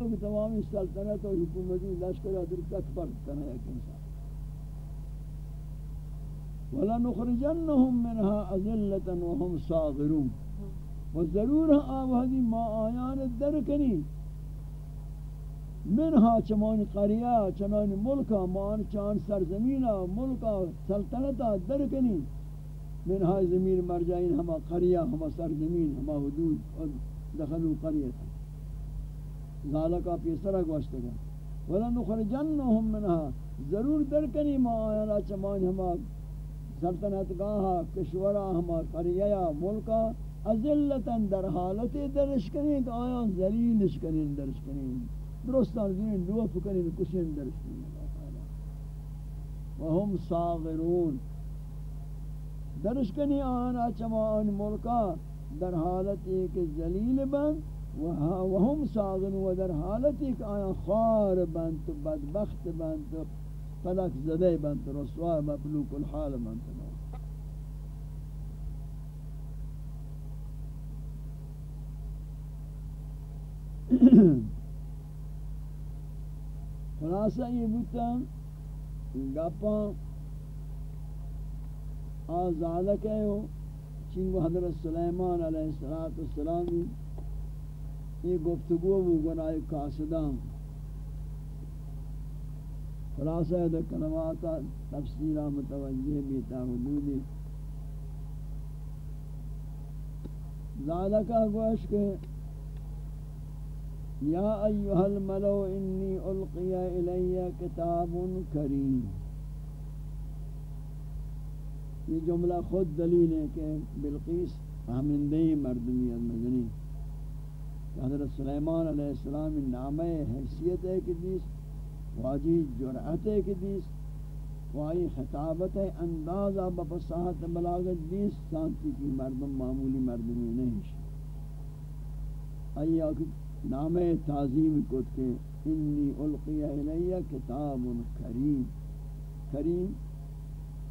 کنی کہ تمامی سلطنت و حکومتی لشکر ادر تک پر کنا ایک انسان۔ وَلَنُخْرِجَنَّهُمْ مِنْهَا أَذِلَّةً وَهُمْ صَاغِرُونَ۔ و ضرور آوہدی ما آیان درکنی منها چمان قریہ چنان ملکا مان چان سرزمینہ ملکا سلطنتا درکنی منها زمین مرجعین، ہما قریہ، ہما سرزمین، ہما حدود دخلوا قریتا ذالکا پیسرہ گوشتگا وَلَنُخْرِجَنَّهُمْ مِنْهَا۔ ضرور درکنی ما آیانا چمان ہما سلطنت گاہا کشورا ہما قریہ ملکا۔ ازلتن در حالت درش کنین آیا ذلیلش کنین، درش کنین۔ درستان زین لوف کنین، کشین درش کنین۔ وهم صاغرون۔ درش کنی آنا چما آن ملکا، در حالت ایک ذلیل بند وهم صاغرون و در حالت ایک آیا خار بند تو بدبخت بند تو فلک زده بند تو رسوا مفلوک الحال بند. تو خلاصہ یہ بوتا گپا. آزادہ کہے ہو چنگو حضرت سلیمان علیہ السلام یہ گفتگو وہ گناہ قاسدان خلاصہ ہے کلمات تفسیرہ متوجہ بیتا حدودی زادہ کا گوش کہ یا ایها الملو انی القی الی کتاب کریم. یہ جملہ خود دلیل ہے کہ بلقیس ہمندی مردمیت مدنی حضرت سلیمان علیہ السلام نام حیثیت ہے کہ دیس، واجی جرعت ہے کہ دیس وائی خطابت ہے اندازہ بفصاحت بلاغت دیس، سانتی کی مردم معمولی مردمی نہیں آئی آکھ نام تعظیم کت کے انی القی الیہ کتاب کریم۔ کریم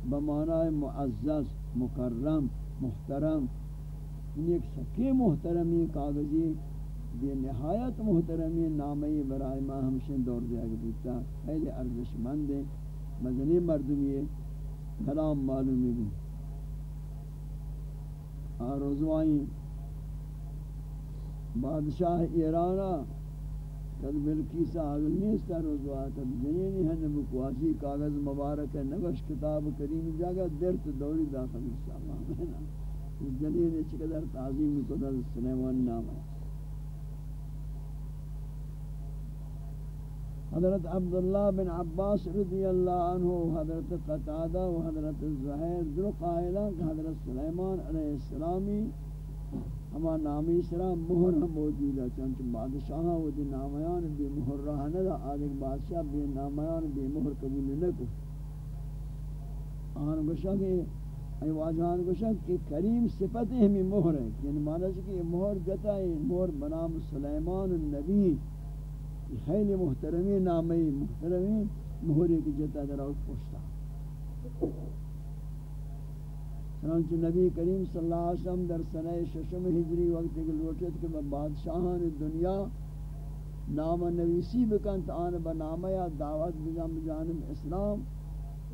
بمعنی معزز، مکرم، محترم ان ایک سکے محترمی کاغذی بے نہایت محترمی نامی برائے ما ہمشن دور دیا کہ بودتا خیلی ارزش مند ہے۔ مدنی مردمی کلام معلومی بھی آروزوائیں بادشاہ ایرانا کد ملکی سا آگل نیستا روزوات جنینی ہے نبکواسی کاغذ مبارک ہے۔ نگوش کتاب کریم جاگا درت دوری داخل سامان جنین چقدر تعظیم قدر سلیمان نام ہے۔ حضرت عبداللہ بن عباس رضی اللہ عنہ حضرت قطادہ و حضرت زہیر در قائلہ حضرت سلیمان علیہ السلامی ہما نامی سرا مہر ہم موجود ہے چونکہ بادشاہ وہ دی نامیان بے مہر رہا نہ دا آدھے بادشاہ بے نامیان بے مہر قبول نہ کو آن گوشا کہ ای واجہان گوشا کہ کریم صفت ہمیں مہر ہے یعنی معنی ہے کہ یہ مہر جتا ہے، مہر بنام سلیمان النبی۔ خیلی محترمی نامی محترمی مہری کی جتا در اور پوشتا چنانچہ نبی کریم صلی اللہ علیہ وسلم در سنہ ششم ہجری وقت کے لوٹت کہ بادشاہان دنیا نام نویسی بکن آن بنامہ یا دعوت بجام جانب اسلام.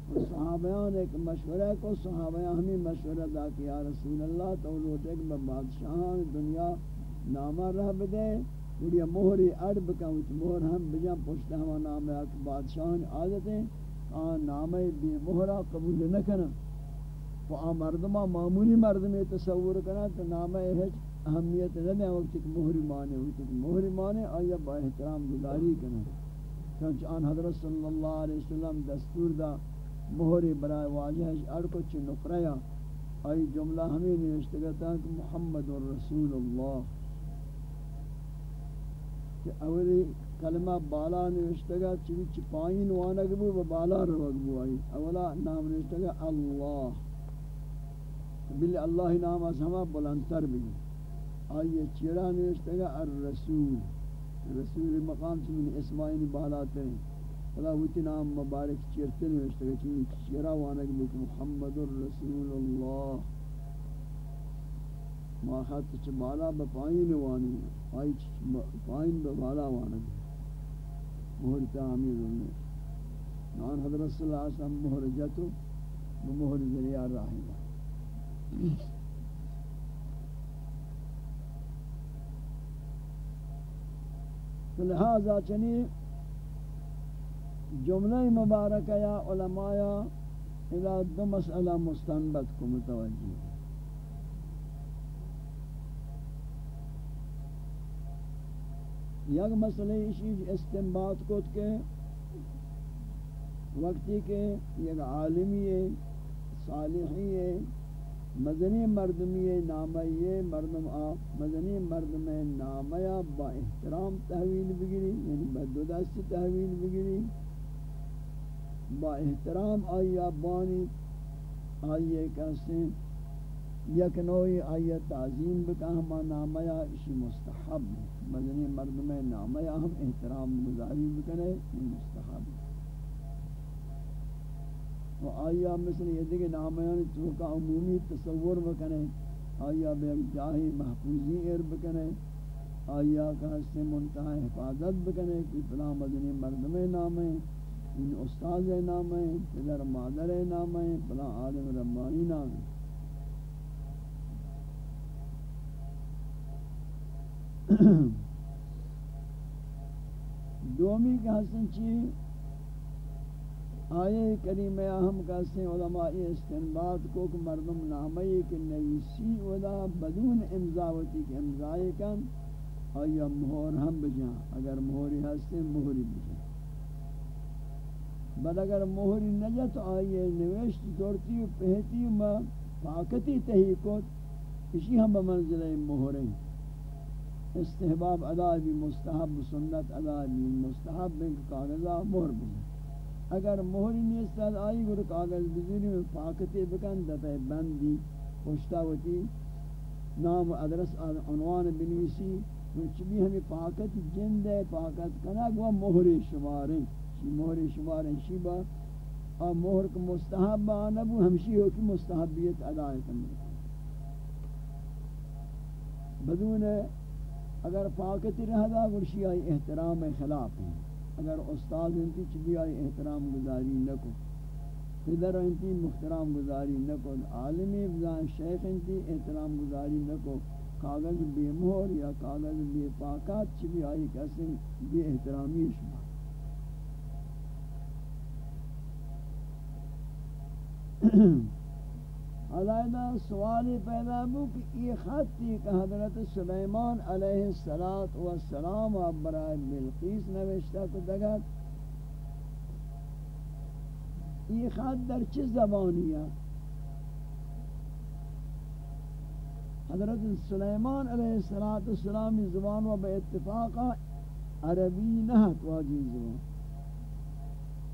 اور صحابیان ایک مشورہ کو، صحابیان ہمیں مشورہ دا کہ یا رسول اللہ تو لوٹے کہ بادشاہان دنیا نامہ رہ بدے اور یہ مہری اڑ بکن اس مہر ہم بجام پوچھتے ہمیں نامہ یا بادشاہان عادتیں آن نامہ بے مہرہ قبول نہ کرنا و مردما معمولی مردمی تصور کنا تو نام ہے اہمیت نہ دیں، وقت کہ مہری مانے ہوئی کہ مہری مانے آیا با احترام گزاری کنا چونچہ آن حضرت صلی اللہ علیہ وسلم دستور دا مہری برائے واجہ اڑکو چھ نقریا آئی جملہ ہمیں نوشتگتا کہ محمد رسول اللہ۔ کہ اولی کلمہ بالا نوشتگا چوی چھ پائین وانگبو و بالا روگبو آئی۔ اولا نام نوشتگا اللہ۔ بل اللہ نام از ہما بلندتر بھی آئیے چیرا نوشتے گا؟ الرسول۔ رسول مقام چمین اسمائین بالات ہیں خدا ہوتی نام مبارک چیرتے نوشتے گا چمین چیرا وانک بک محمد الرسول اللہ۔ ما خط چھ بالا بپائین وانی۔ آئی چھ پائین ببالا وانک مہر تعمیر میں نان حضرت صلی اللہ علیہ وسلم مہر جتو مہر ذریعہ راہی لہذا چنی جملہ مبارکہ یا علماء الى دو مسئلہ مستنبت کو متوجہ یک مسئلہ اسی استنباط کو کہ وقتی کے یک عالمی ہے، صالحی ہے، مدنی مردمی نامی مردم آ، مدنی مردم نامیا با احترام تحویل بگیری یعنی بدو دست تحویل بگیری، با احترام آیا بانی آئیے کہتے یک نوعی آیا تعظیم بکا ہما نامیا اسی مستحب مدنی مردم نامیا ہم احترام گزاری بکنے مستحب و آیا مثل یہ دیکھ نامیان یعنی چوکا عمومی تصور بکنے آیا بے جاہی محفوظی ایر بکنے آیا کہ سے منتہا حفاظت بکنے کہ فلاں مدنی مردم نام ان استاد نام پدر مادر نام ہیں فلاں عالم ربانی نام دومی کہ حسن چیز آئے کریمہ ہم کہتے ہیں علماء استنباد کو کہ مردم نامی کہ نویسی ودا بدون امزاوتی کہ امزائی کن، آیا مہور ہم بجاں اگر مہوری ہستے مہوری بجاں بل اگر مہوری نجا تو آئیے نویشت دورتی و پہتی و ما پاکتی تہی کو اسی ہم بمنزل مہوریں استحباب ادا بھی مستحب، سنت ادا بھی مستحب بنک کاغذہ مہر بجاں اگر مہری نیست آئی گر کاغذ بزیری میں پاکتی بکن دفع بندی پشتا ہوتی نام ادرس عنوان بنویسی چبی ہمیں پاکت جند ہے، پاکت کنک وہ مہری شماریں شی مہری شماریں شی با اور مہر کو مستحب آنبو ہمشی ہو کی مستحبیت ادائے کرنے بدون اگر پاکتی رہ دا گرشی آئی احترام خلاف ہیں۔ اگر استاد انتی چلی آئی احترام گزاری نکو پدر انتی محترام گزاری نکو عالمی بزان شیخ انتی احترام گزاری نکو کاغذ بے مہر یا کاغذ بے پاکات چلی آئی کسی بے احترامی شما۔ علیدہ سوالی پیدا بو کہ یہ خطی کہ حضرت سلیمان علیہ السلام و السلام برای بلقیس نوشتہ کو دگت یہ خط در چی زبانی ہے؟ حضرت سلیمان علیہ السلام زبان و بے اتفاق عربی نہت واجی زبان۔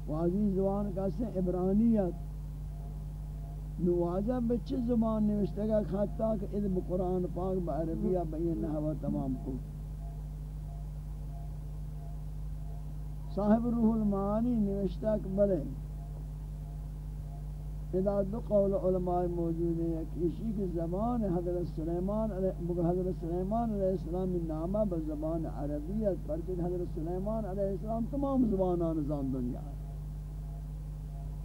واجی زبان کہتے ہیں عبرانیت نواجہ بچے زبان نوشتے گا خطا کہ علم قرآن پاک با عربیہ بین نحوہ تمام کو۔ صاحب روح المعانی نوشتہ کہ بلے۔ اذا دو قول علماء موجود ہیں، ایک اسی کی زبان حضرت سلیمان علیہ حضرت سلیمان علیہ السلام نامہ بزبان عربیت پر کہ حضرت سلیمان علیہ السلام تمام زبانان نظام دنیا ہے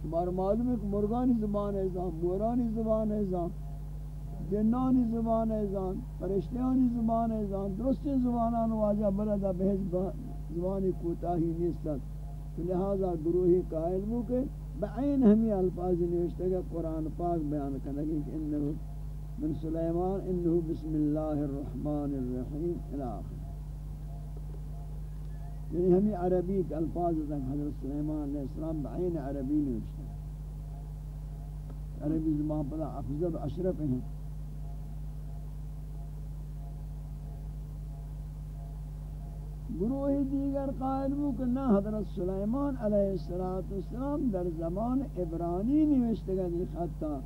شمار معلوم ہے کہ مرغانی زبان ہے زان، مورانی زبان ہے زان، جنانی زبان ہے زان، فرشتیانی زبان ہے زان، درست زبانان واجہ بلدہ بہج زبانی کوتاہی نیستت لہذا گروہی قائل ہو کہ بعین ہمیں الفاظ نوشتے گا، قرآن پاک بیان کرنگی کہ انہو من سلیمان، انہو بسم اللہ الرحمن الرحیم الاخر یعنی ہمیں عربی کے الفاظ تک حضرت سلیمان علیہ السلام بعین عربی نوشتے عربی زبان پر افضل اشرف ہیں. گروہ دیگر قائل ہو کہ نہ حضرت سلیمان علیہ السلام در زمان عبرانی نوشتے گئے خطہ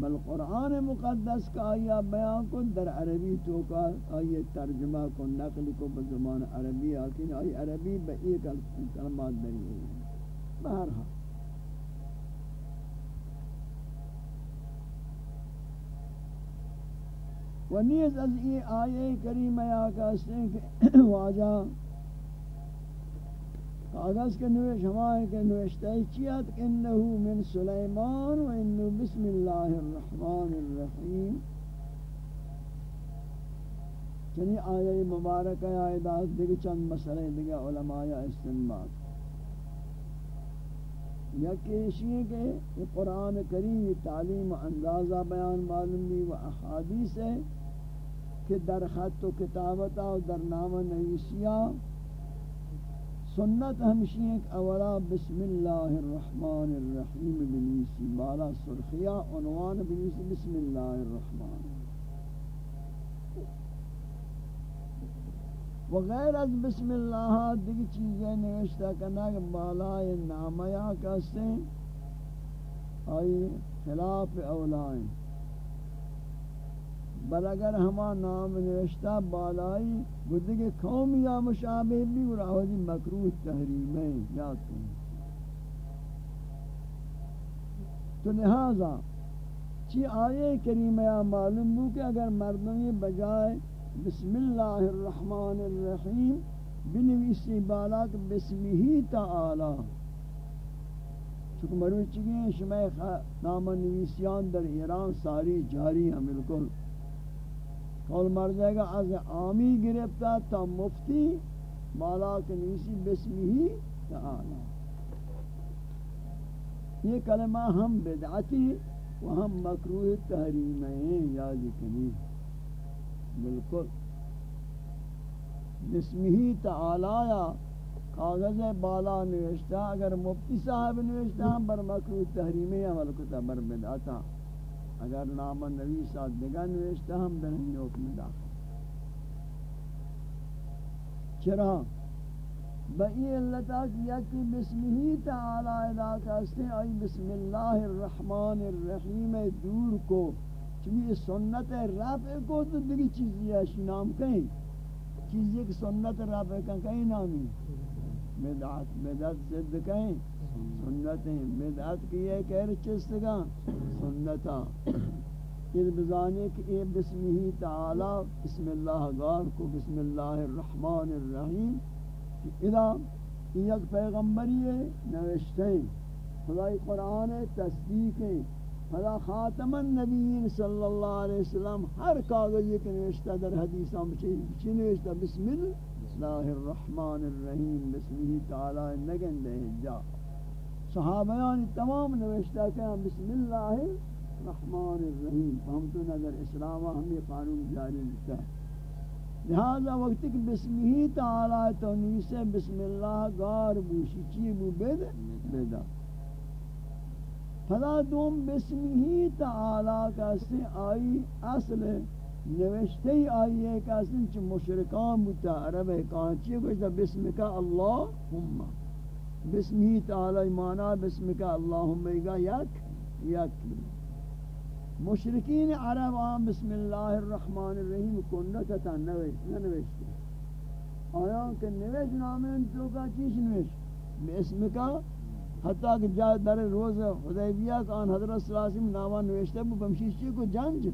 بل قرآن مقدس کا آیا، بیان کو در عربی تو کا آیا، ترجمہ کو نقل کو بزمان عربی آکین آئی عربی با ایک کلمات دری ہوئی بہرحال۔ و نیز از ای آیه کریمه یا کہتے ہیں کہ کاغذ کے نوش ہمائے کے نوشتہ چیت انہو من سلیمان و انہو بسم اللہ الرحمن الرحیم۔ چنی آیہ مبارکہ آیدات دیکھ چند مسئلے دیکھ علماء استنباد یا کیشی ہے کہ یہ قرآن کریم تعلیم اندازہ بیان معلوم بھی و احادیث ہے کہ در خط و کتابتا و در نام نویسیہ سنت ہمشی ایک اولا بسم اللہ الرحمن الرحیم بنیسی، بالا سرخیہ عنوان بنیسی بسم اللہ الرحمن. وغیر از بسم اللہ دیکھ چیزیں نوشتہ کرنا کہ بالائے نامیا کستے آئی خلاف اولائیں بل اگر ہما نام نوشتہ بالائی بدھ کے قوم یا مشابہ بھی راہدی مکروح تحریمیں یاد کریں تو لہذا چی آیے کریمہ یا معلوم ہو کہ اگر مردمی بجائے بسم اللہ الرحمن الرحیم بنویسی بالاک بسمہی تعالی۔ چونکہ مروچی گئے شمع نام نویسیان در ایران ساری جاری ہیں، بالکل۔ کول مر جائے گا از عامی گرفتا تا مفتی مالا کنیسی بسمی تعالی یہ کلمہ ہم بدعتی و ہم مکروح تحریم ہیں، یاد کنی بالکل۔ بسمی تعالی کاغذ بالا نوشتا اگر مفتی صاحب نوشتا بر مکروح تحریمی عمل کتا بر بدعتا اگر نام نبی ساتھ دگا نوشتا ہم در ہمی حکم داخل چرا؟ بئی اللہ کیا کہ بسمہی تعالی علاقہ سے آئی بسم اللہ الرحمن الرحیم دور کو چمی سنت رفع کو تو دیگی چیزی ہے نام کہیں۔ چیزی کہ سنت رفع کا کہیں نامی؟ بدعت بدعت زد کہیں۔ سنتیں۔ بدعت کی یہ کہہ چستگا سنتا یہ بزانے کہ اے بسمہ تعالی، بسم اللہ غار کو بسم اللہ الرحمن الرحیم۔ اذا یک پیغمبری ہے نوشتے خدای قرآن تصدیق ہے۔ فلا خاتم النبیین صلی اللہ علیہ وسلم ہر کاغذ یہ نوشتہ در حدیثاں بچی نوشتہ؟ بسم اللہ الرحمن الرحیم۔ بسم بسمہ تعالی نگن دے جا۔ صحابیان تمام نوشتہ کہ بسم اللہ الرحمن الرحیم ہم تو نظر اسلام ہمیں قانون جاری لکھتا لہذا وقت کہ بسم ہی تعالی تو نیسے بسم اللہ گار بوشی، چی بو بید؟ بیدا۔ فلا دوم بسم ہی تعالی کا سے آئی اصل نوشتے آئی ہے کہ چھ مشرکان بوتا، عرب ہے کانچی کو بسم کا اللہم۔ بسمی تعالی مانا، بسم کا اللہم ایگا یک یک. مشرکین عرب آم بسم اللہ الرحمن الرحیم کنتا نوشتے آیا کہ نوش نامن تو کا چیز نوش بسم کا؟ حتیٰ کہ جا در روز حدیبیہ کا آن حضرت صلی اللہ علیہ وسلم ناما نوشتے بو بمشیشی کو جنج؟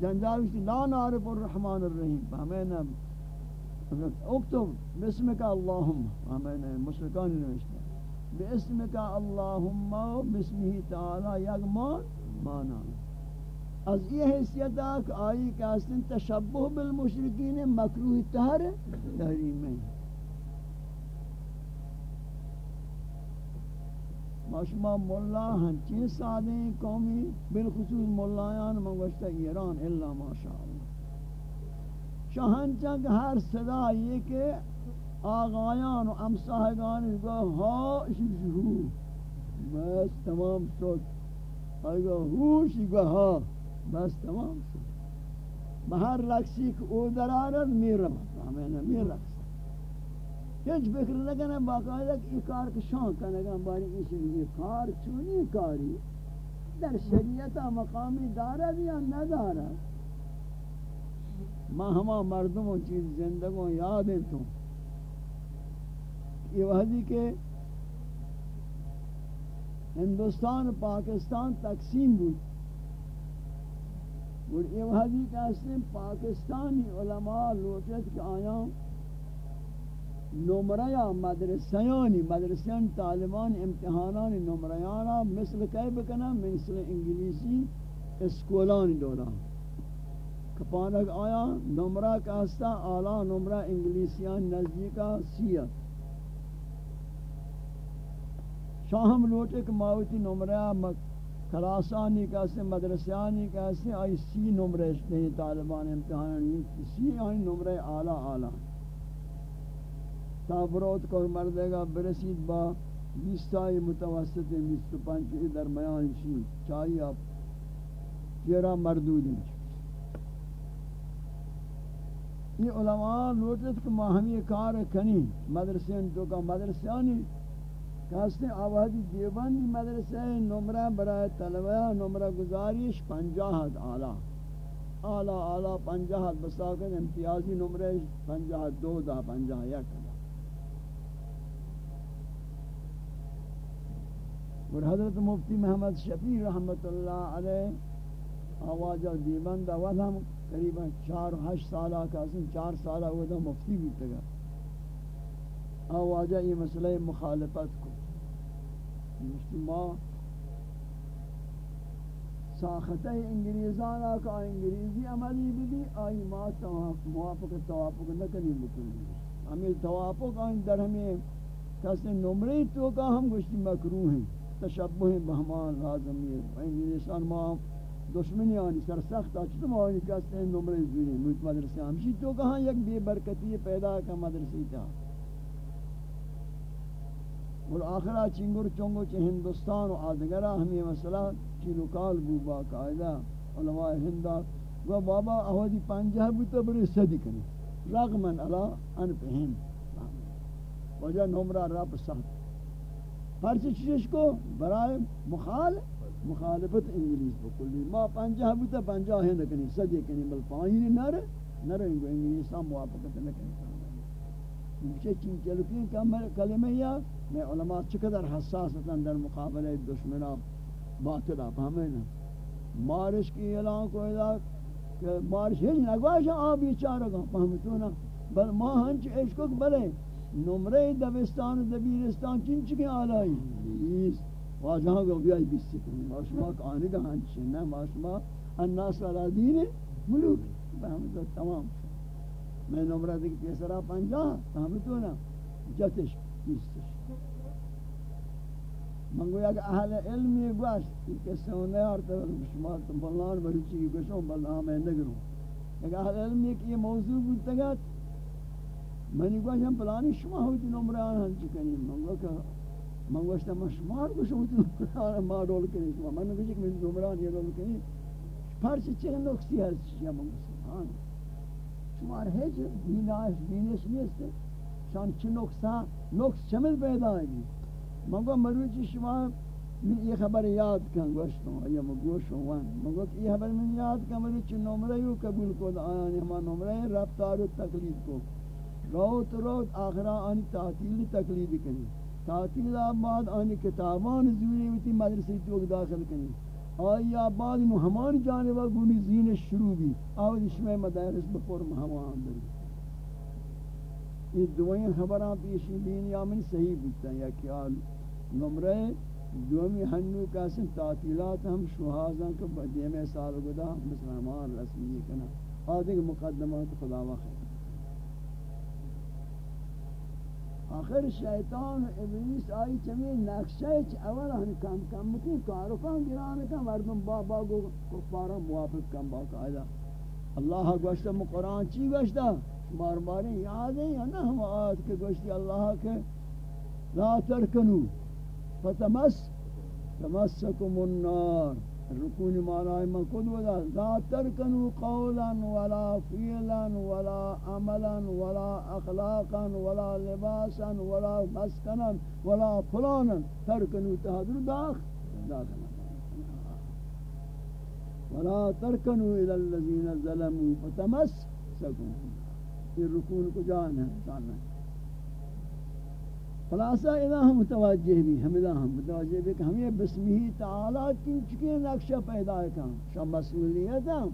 جنجاوشتی لا نعرف الرحمن الرحیم. ہمیں اکتب بسم کا اللہم. ہمیں مشرکان نوشتے. باسم کا اللہم بسمہ تعالی یغمان مانا۔ از یہ حیثیت آکھ آئی کہ اصلا تشبہ بالمشرکین مکروح تہر تحریم ہے ماشما مولا ہنچین سادے قومی، بالخصوص مولایان منگوشتا ایران، اللہ ماشاءاللہ۔ شاہنچہ ہر صدا یہ کہ آقایان و امساهگان گو ها شیشو بس تمام شد. آیا هوش گو ها بس تمام شد. به هر رکسی که او در آرد میرم همین میرم هیچ فکر نکنه باقاعده این کار که شان کنگم باری این کار چونی کاری؟ در شریعت مقامی دارد یا ندارد؟ ما همه مردم و چیز زندگون یادم تو یہ وحدی کہ ہندوستان پاکستان تقسیم بود. اور یہ وحدی کہ اس نے پاکستانی علماء لوٹت کہ آیا نمریا مدرسیانی مدرسیان طالبان امتحانان نمریانا مثل کئی بکنا مثل انگلیسی اسکولانی دوران کپانک آیا نمرہ کاستا آلا نمرہ انگلیسیان نزدیکا سیت شاہم لوٹے کہ ماوتی نمرہ کلاسانی کاسے مدرسیانی کاسے آئی سی نمرہ نہیں طالبان امتحان سی آئی نمرہ آلا آلا تا بروت کو مردے گا، برسید با بیستائی متوسط بیست پنچ درمیان چی چاہیے آپ چیرہ مردود ہیں یہ علماء لوٹت کہ ما ہم یہ کار کنی۔ مدرسین تو کا مدرسیانی کہاستے آوازی دیوبندی مدرسے نمرہ برای طلبہ نمرہ گزاریش پنجاہت آلہ آلہ آلہ پنجاہت بساکن امتیازی نمرہ پنجاہت دو دا پنجاہ یک دا اور حضرت مفتی محمد شفیع رحمت اللہ علیہ آوازہ دیوبند آواز ہم قریبا چار ہشت سالہ کا سن چار سالہ ہوا تھا مفتی بھی تگا آواجہ یہ مسئلہ مخالفت کو مجتمع ساختہ انگریزان آکا انگریزی عملی بھی آئی ما موافق توافق نکنی بکنی ہمیں توافق آئین در ہمیں کسی نمری تو کا ہم گوشتی مکروح ہیں، تشبہ بہمان لازمی ہے. انگریزان ما دشمنی آنی سر سخت آچتا مہانی کہتے ہیں نمرے زوری؟ موت مدرسے ہمشی تو کہاں یک بے برکتی پیدا کا مدرسی تھا اور آخرہ چنگر چنگو چھ ہندوستان و آدگرہ ہمیں مسئلہ چیلو کال بو با قائدہ علماء ہندہ و بابا احوادی پانجہ بو تو بڑی صدی کنی رغمن علا ان پہن وجہ نمرہ رب سخت پرچہ چیز کو برائے مخالف مخالفت انگلیس بکلی ما پنجہ بوتا پنجہ ہے نکنی سجے کنی بل پانی نہ رہے نہ رہے انگو انگلیس موافقت نکنی مجھے چین چلکیں کلمہ یا میں علماء چقدر حساس حساستا در مقابلہ دشمنہ باطلہ پہمیں نا۔ مارش کی اعلان کو ادا کہ مارش ہے نگواشا آبی چارگا پہمتو نا۔ بل ما ہنچ عشقک بلے۔ نمرے دبستان دبیرستان چین چکے آلائی۔ واجہاں گو بیائی بیستی کنی ماشما کانی گا ہنچی نا۔ ماشما الناس علا دین ملوک۔ بہمتو تمام میں نمرہ دیکھ تیسرا پنجا بہمتو نا۔ جتش۔ بیستش منگو یک اہل علمی گوش یہ کسی ہونے آرتا ہے شما تم بلان بڑی چیزی گوشوں بلان میں نگروں یک اہل علمی کہ یہ موضوع بودتا گا منی گوش ہم پلانی شما ہوتی نمرہ آن ہنچی کنی منگو کہ من گوشتم من شمار گوشم تو ما رول کنی شما من گوشم که من نمران یه رول کنی پرچ چه نقصی هست شما من سبحان. شمار هیچ بیناش بینش نیست. شان چه نقصا نقص چمل پیدا ہے من گو مروچی شما من یہ خبر یاد کن گوشتم یا مگوش وان. من گو یہ خبر من یاد کن مروچی نمرہ یو قبول کو آیانی ہما نمرہ رفتار و تقلید کو روت روت آخرہ آنی تعطیل تقلید کنی. تعطیل بعد آنی کتابان زوری ویتی مدرسی تو داخل کنی. آیا بعد انو ہمان جانبہ گونی زین شروع بھی آوز اشمہ مدارس بپور مہمان در یہ دوئین خبران پیشی دین یا من صحیح بکتا یا کیا نمرے دومی ہنو کاسن تعطیلات ہم شہازاں کو بدیم سال گدا مسلمان رسمی کنا۔ آدھے مقدمات خدا وقت۔ آخر شیطان و ابلیس آئی چمی نقشہ چ اول ہن کم کم کی کارو کان گران کا مردم بابا گو کفارا موافق کم با قاعدہ اللہ گوشتا مو چی گوشتا بار بار یاد ہے یا نہ ہم آیت کے گوشتی اللہ کے لا ترکنو۔ فتمس تمسکم النار. رکون معنی من خود ودا لا ترکنو قولا ولا فیلا ولا عملا ولا اخلاقا ولا لباسا ولا مسکنا ولا فلانا. ترکنو تهدر داخ داخل. ولا ترکنو الى الذين ظلموا. فتمسكوا یہ رکون کو جان ہے، جاننا خلاصہ اذا ہم متوجہ بھی ہم اذا ہم متوجہ بھی کہ ہم یہ بسمہ تعالی کی چکے نقشہ پیدا ہے کہ شاہ مسئولیت ہے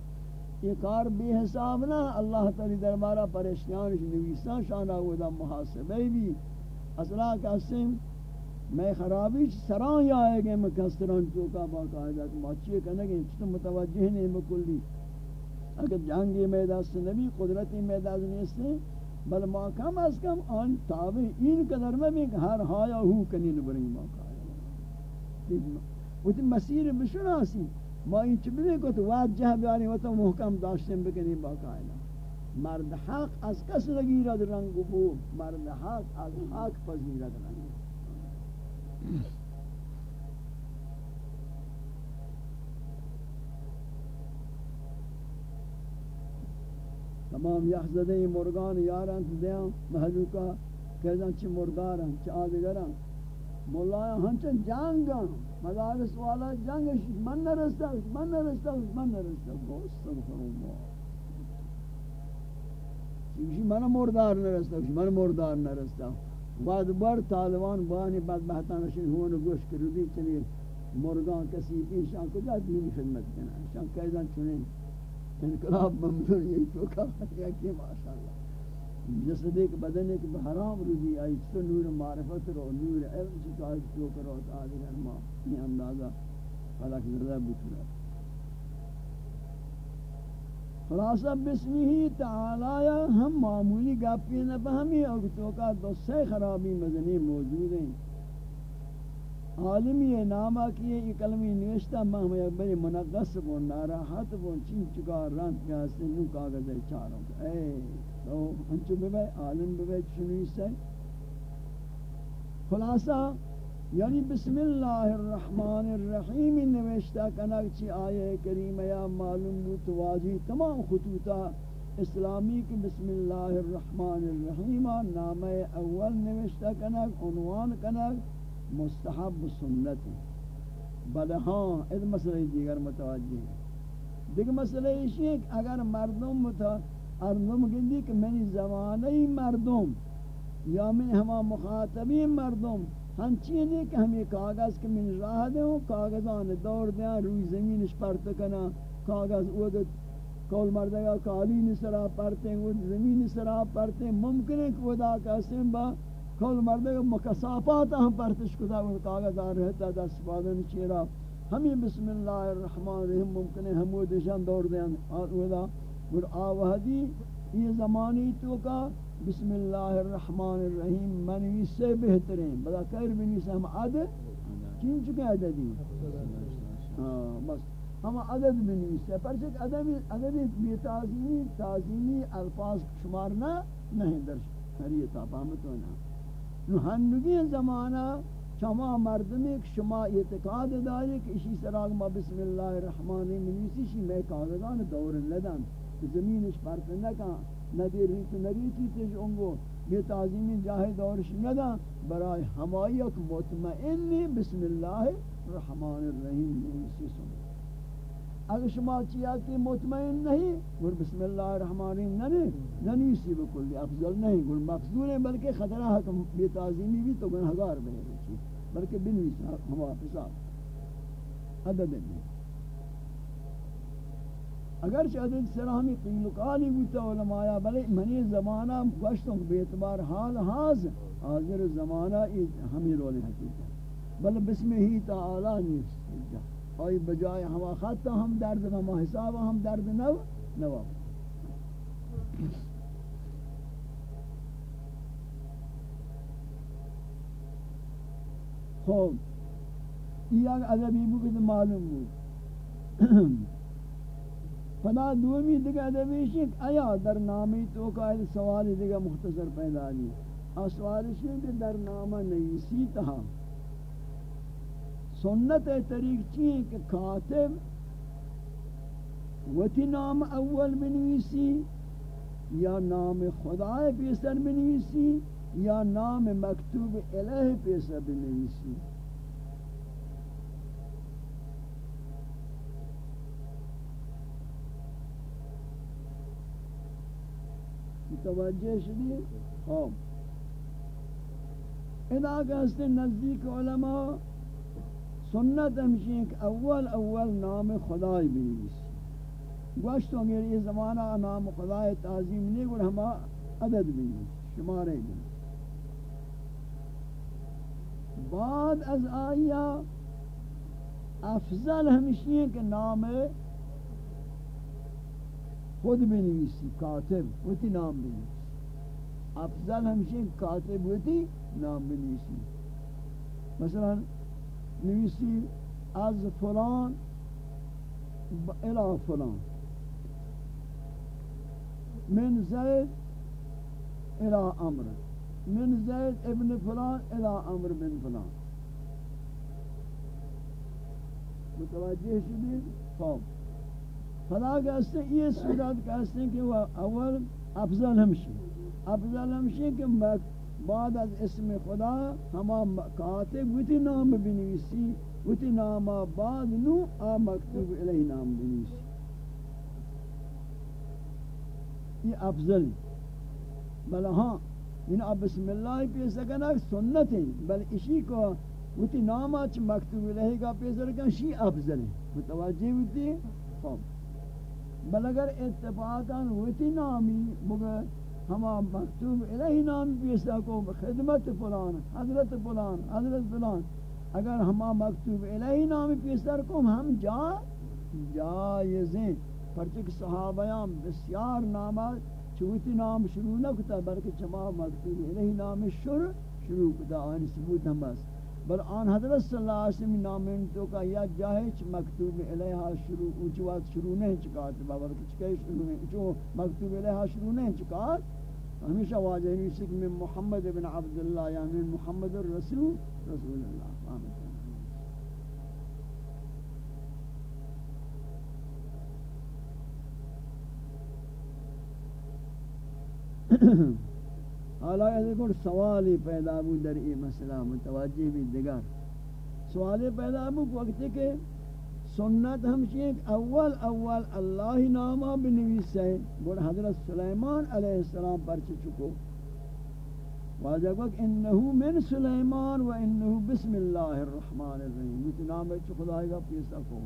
یہ کار بے حساب نہ، اللہ تعالی دربارہ پریشان نویسان شانہ ودا محاسبہ بھی۔ اصلا قسم میں خرابی سران یا آئے گئے، میں کستران چوکا باقاعدہ کہ ماچیے کہنے گے تو متوجہ نہیں مکلی۔ اگر جنگی میدان سے نبی، قدرتی میدان نہیں سے بل ما کم از کم آن تابع این قدر میں بھی ہر ہایا ہو کنین برنگ باقاعدہ وہ مسیر بشناسی ما این چی ببین کو تو واجه بیاری و تو محکم داشتیم بکنی باقاعدہ مرد حق از کس نگیرد رنگ بو مرد حق از حق پذیرد رنگ تمام یحزدہ مرگان یاران دیاں محلوکا کہدان چی مرداران چی آدگران مولایا ہنچن جانگان مدارس والا جنگش من نرستا من نرستا من نرستا استغفر اللہ چیزی من مردار نرستا من مردار نرستا بعد بار طالبان بانی بدبختان شن ہون گوش کرو بھی چنی مرگان کسی بھی شان کجا دینی خدمت کنا شان کہدان چنین انقلاب ممنون یہ تو کہا کہ ماشاءاللہ جسد ایک بدن ایک حرام روزی آئی تو نور معرفت رو نور علم سے چاہت جو کرو آدھر ما یہ اندازہ خلق زردہ بکرہ خلاصہ بسمی ہی تعالی ہم معمولی گاپی نہ فہمی اور تو کا دو سے خرابی مدنی موجود ہیں۔ عالمی یہ نامہ کیے یہ کلمی نوشتہ مہم یک بری منقص بون، ناراحت بون چین چکا رنت کے ہستے نو کاغذ ہے چاروں اے تو انچو بے بے عالم بے بے چنویس ہے خلاصہ یعنی بسم اللہ الرحمن الرحیم نوشتہ کنک چی آیے کریم یا معلوم بود واجی تمام خطوطہ اسلامی کی بسم اللہ الرحمن الرحیم نام اول نوشتہ کنک عنوان کنک مستحب سنت بلے ہاں اس مسئلہ دیگر متوجہ دیگر مسئلہ یہ ہے کہ اگر مردم متوجہ ارنم گندی کہ منی زمانی مردم، یا من ہما مخاطبی مردم ہم چیزیں کہ ہمیں کاغذ کے من راہ دیں کاغذان دور دیں ہاں، روی زمینش پرت کنا کاغذ اوگت کول مردگا کالی نسرا پرتے ہیں زمین سرا پرتے ہیں ممکن ہے کہ ودا کسیم با کول مردگا مکسافات ہم پرتش کدا وہ کاغذ آ رہتا دست بادن چیرا۔ ہمیں بسم اللہ الرحمن الرحیم ممکن ہے ہم دشان دور دیں۔ اور ودا اور آوہدی، یہ زمانی تو کا بسم اللہ الرحمن الرحیم منوی سے بہترین بلا خیر بنی سے ہم عدد، کیوں چکے عددی؟ ہاں بس ہم عدد بنی سے۔ پر چک عدد عدد بی تعظیمی تعظیمی الفاظ شمار نہ، نہیں در شریعت پامت ہونا۔ نو ہنگی زمانہ شما مردمی کہ شما اعتقاد داری کہ اسی سراغ ما بسم اللہ الرحمن الرحیم شی میں کاغذان دور لدن زمینش پرت نکن ندی ریت نریتی تیج انگو یہ تعظیمی جاہ دورش ندا برای ہمائیک مطمئنی بسم اللہ الرحمن الرحیم نویسی سن اگر شما چیا کہ مطمئن نہیں گر بسم اللہ الرحمن الرحیم ننے ننویسی بکلی افضل نہیں گر مقصول ہے، بلکہ خطرہ حکم یہ تعظیمی بھی تو گن گنہگار بنے بلکہ بنویسی ہمارا حساب عدد نہیں اگر چاہتے سرامی قیل قالی بوتا علماء، بلے منی زمانہ گوشتوں بے اعتبار حال حاضر حاضر زمانہ ہمیں رول حقیقت۔ بل بسم ہی تعالی نیست۔ آئی بجائے ہما خطہ ہم درد ہما حساب ہم درد نو نو خوب یہ ادبی بکت معلوم بود۔ فلا دومی دیگه ادبیشی آیا در نامی تو کا سوال دیگه مختصر پیدا دی اور سوالش ہے در نامہ نویسی تہا سنت طریق چیئے کہ کاتب وتی نام اول بنویسی یا نام خدا پیسر بنویسی یا نام مکتوب الہ پیسر بنویسی متوجہ شدی؟ خوب ادا کہ نزدیک علماء سنت ہمشی کہ اول اول نام خدای بنویسی گوشت اگر یہ زمانہ نام خدا تعظیم نہیں گل ہما عدد بھی شمارے بھی بعد از آیا افضل ہمشی ہے کہ نام خود بنویسی، کاتب ہوتی نام بنویسی افضل ہمشی کاتب ہوتی نام بنویسی. مثلا نویسی از فلان الى فلان. من زید الى عمر من زید ابن فلان الى عمر بن فلان. متوجہ شدید؟ خوب فلا کہتے ہیں یہ صورت کہتے ہیں کہ وہ اول افضل ہمشی. افضل ہمشی کہ بعد از اسم خدا ہما کاتب وتی نام بنویسی وتی نام بعد نو آ مکتوب الیہ نام بنویسی۔ یہ افضل بل ہاں ان اب بسم اللہ پہ سکنا سنت ہے بل اسی کو وتی نام اچ مکتوب رہے گا پہ سر شی افضل ہے متوجہ ہوتی خوب بل اگر اتفاقا وتی نامی، مگر ہما مکتوب الہی نام پیسا کو خدمت فلان، حضرت فلان حضرت فلان۔ اگر ہما مکتوب الہی نام پیسر کو ہم جا، جائزیں۔ پرچک صحابیان بسیار نامات چوتی نام شروع نہ کتا بلکہ چما مکتوب الہی نام شروع شروع کتا آن ثبوت ہم بس۔ بل آن حضرت صلی اللہ علیہ وسلم نام انتو کا یا جاہے چھ مکتوب الہا شروع اونچ وقت شروع نہیں چکات بلکہ چکے شروع نہیں چو مکتوب الہا شروع نہیں چکات ہمیشہ واجہ نیسی کہ من محمد بن عبداللہ یا من محمد الرسول رسول اللہ، آمین Mm-hmm. حالا یعنی یہ کوئی سوالی پیدا ہو در یہ مسئلہ، متوجہ بھی دیگر. سوالی پیدا ہو وقت کہ سنت ہمشی ایک اول اول اللہ نامہ بنویس ہے بڑھ حضرت سلیمان علیہ السلام پر چکو. واجہ وقت انہو من سلیمان و انہو بسم اللہ الرحمن الرحیم. یہ نام ہے خدای گا پیسا کو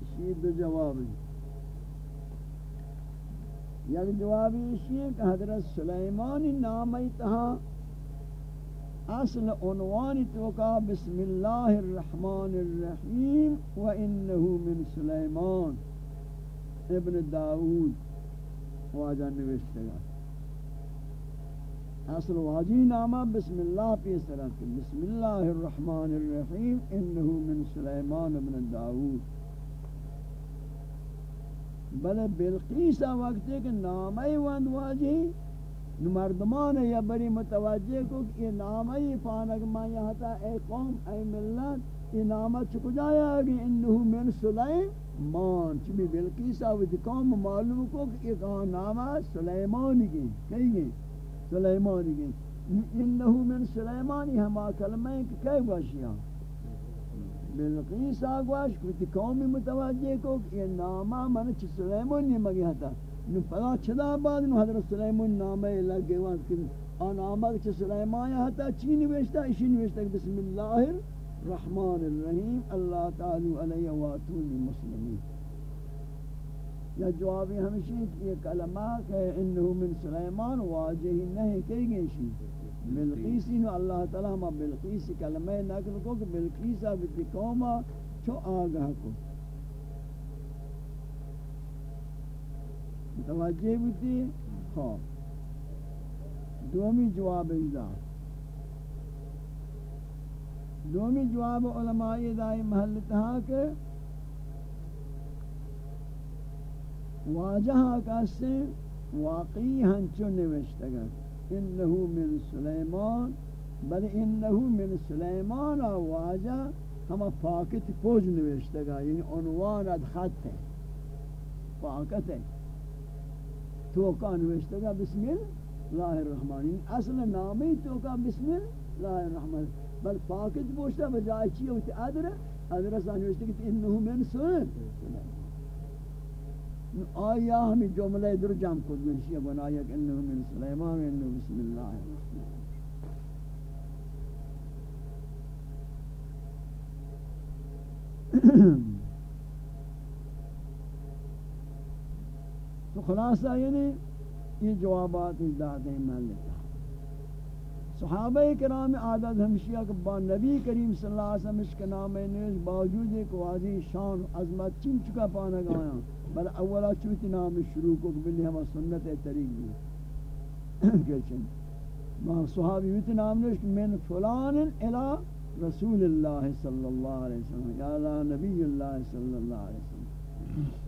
اسی دو جواب ہے یک جواب اسی ہے کہ حضرت سلیمان نام تہا۔ اصل عنوان توقع بسم اللہ الرحمن الرحیم و انہو من سلیمان ابن داود واجہ نوشتے گا۔ اصل واجی نامہ بسم اللہ پی سرات بسم اللہ الرحمن الرحیم انہو من سلیمان ابن داود بلے بلقیس وقت ہے کہ نامی وند واجی، مردمان یا بری متوجہ کو کہ یہ نامی پانک ما یہاں تا اے قوم، اے ملت، یہ نامہ چکو جایا کہ انہو من سلیمان چبی بلقیس آوید قوم معلوم کو کہ یہ نامہ سلیمانی کی۔ کئی گئی سلیمانی کی۔ انہو من سلیمانی ہما کلمہ ہے کہ کئی باشیاں؟ بلقیس آگواش کتی قومی متوجہ کو یہ نامہ من چھ سلیمان نہیں مگی ہتا نو پدا چدا بعد نو حضرت سلیمان نامہ لگے وانت کہ آن آمہ چھ سلیمان ہتا چی نوشتا اسی نوشتا بسم اللہ الرحمن الرحیم اللہ تعالی علیہ واتون مسلمین یا جوابی ہمشی یہ کلمہ کہ انہو من سلیمان واجہ نہیں کئی گئی شی بلقیسی نو اللہ تعالی ہما بلقیس کلمہ نقل کو کہ بلقیسہ بیتی قومہ چو آگاہ کو۔ متوجہ بیتی خواب دومی جواب اجدا دومی جواب علماء دائی محل تہا کہ واجہ واجہا کہتے واقعی ہنچو نوشتگا۔ انہو من سلیمان بل انہو من سلیمان واجہ ہما فاکت پوج نوشتے گا یعنی عنوان اد خط ہے فاکت. ہے توقع نوشتے گا، بسم اللہ الرحمن یعنی اصل نامی توقع بسم اللہ الرحمن بل فاکت پوشتا بجائے چیئے ہوتی ادر. ادر سا نوشتے گا انہو من سلیمان آیا ہمیں جملہ در جام کو گنشیہ بنایا کہ انہو من سلیمان انہو بسم اللہ تو خلاصہ یعنی یہ جوابات داد ہیں میں لکھا صحابہ کرام عادت ہمشیہ کہ با نبی کریم صلی اللہ علیہ وسلم اس کے نام نیز باوجود ایک واضح شان عظمت چن چکا پانا گایا بل اولا چوتی نام شروع کو بلی ہما سنت طریق دی کہچن ما صحابی ویتی نام نیز من فلان الى رسول اللہ صلی اللہ علیہ وسلم یا اللہ نبی اللہ صلی اللہ علیہ وسلم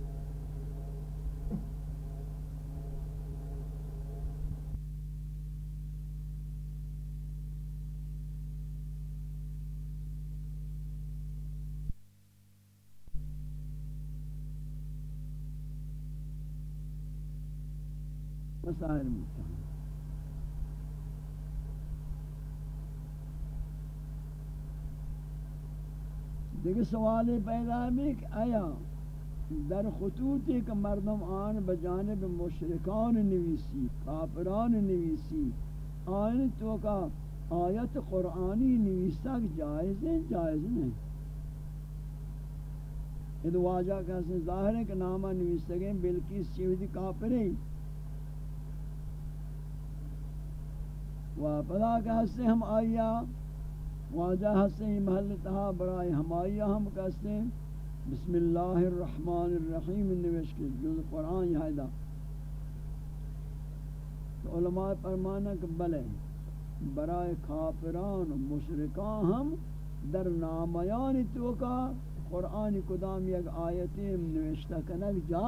مسائل دیکھ سوال پیدا ہے کہ آیا در خطوط ایک مردم آن بجانب مشرکان نویسی، کافران نویسی، آن تو کا آیت قرآنی نویستا جائز ہے جائز نہیں۔ یہ واجہ کہتے ہیں، ظاہر ہے کہ نامہ نویستا گئے بلکہ سیودی کافر ہیں۔ و پدا کہ ہستے ہم آیا واجہ ہستے ہی محل تہا برائے ہم آیا ہم کہستے بسم اللہ الرحمن الرحیم نوش کے جز قرآن یہ دا تو علماء فرمانا کہ بلے برائے کافران و مشرکان ہم در نامیان توکا قرآن قدام یک آیتی نوشتہ کنک جا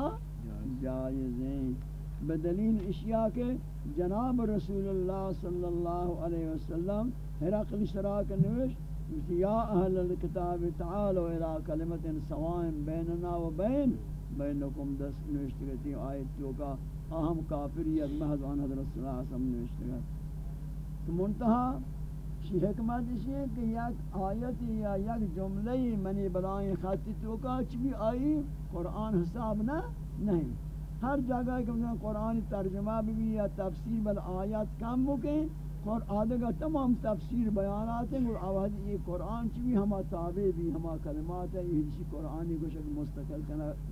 جائزیں۔ بدلیل اشیاء کے جناب رسول اللہ صلی اللہ علیہ وسلم حرقل شراک نوش یا اہل الكتاب تعالوا الى کلمت سوائن بیننا و بین، بینکم دست نوشت گتی آیت جو کا اہم کافریت محض آن حضرت صلی اللہ علیہ وسلم نوشت گتی تو منتہا شی حکمت اسی ہے کہ یک آیت یا یک جملے منی بلائیں خطی تو کا، چبی آئی قرآن حساب نہ، نہیں۔ ہر جگہ کہ قرآن ترجمہ بھی یا تفسیر بل آیات کم مکیں اور آدھگا تمام تفسیر بیانات ہیں، اور آواز یہ قرآن چی بھی، ہما تابع بھی، ہما کلمات ہے یہ ہنچی قرآنی کو شکل مستقل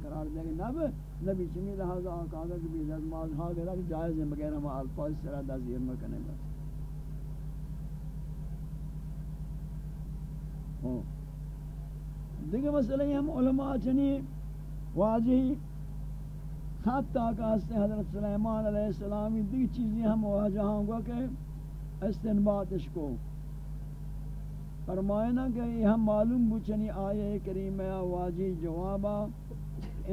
قرار دے گا نب نبی چمی لہذا آقادہ کی بھی لازماز ہاں گرہ جائز ہے مگر ہما الفاظ سرہ دازیر مکنے گا ہاں۔ دیکھیں مسئلہ ہم علماء چنی واضح حتی کہ حضرت سلیمان علیہ السلامی دی چیزیں ہم واجہاں گا کہ استنباتش کو. فرمائنا کہ یہ ہم معلوم بچنی آیے کریم یا واجی جوابا،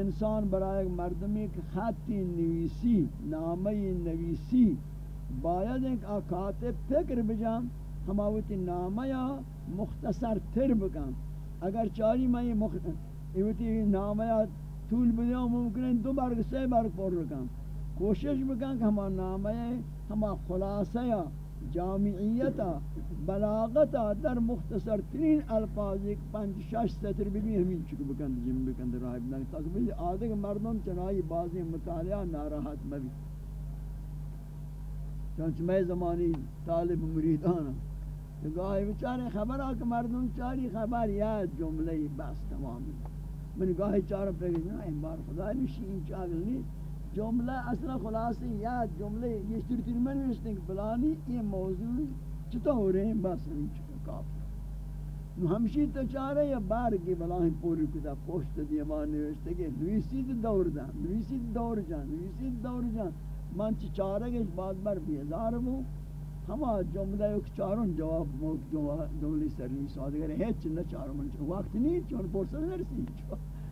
انسان برای مردمی کہ خطی نویسی نامی نویسی، باید ایک آکاتب فکر بجام ہماوتی نامہ یا مختصر تر بکن اگر چاری میں یہ مختصر نامہ طول بدیاں ممکن ہے دو بار سے بار پور رکھاں کوشش بکن کہ ہما نام ہے ہما خلاصہ یا جامعیتا بلاغتا در مختصر ترین الفاظ ایک پنج شش سطر بھی ہمیں چکو بکن جم بکن در راہ ابن تقبیل آدھے مردم چنائی بعضی مطالعہ ناراحت مبی چونچہ میں زمانی طالب مریدانا. گاہی بچارے خبر آکے مردم چاری خبر یا جملے بس تمام من گاہی چارہ پہ گئی این بار خدا نشی این چاگل نہیں جملہ اصلا خلاصی یا جملے یہ ترتیر میں نوشتے کہ فلانی یہ موضوع چطور ہو رہے ہیں بس نہیں چکا کافر نو ہمشی تو چارہ یا بار کی بلاہیں پوری کتا پوشت دیمان نوشتے کہ نویسی تو دور دا نویسی تو دور جان نویسی تو دور جان من چی چارہ کے بعد بار بیزار ہوں۔ ہما جملہ ایک چارون جواب موت جملی سرنی سواد گرے ہے چنہ چاروں من چاہوں وقت نہیں چون پورسل نرسی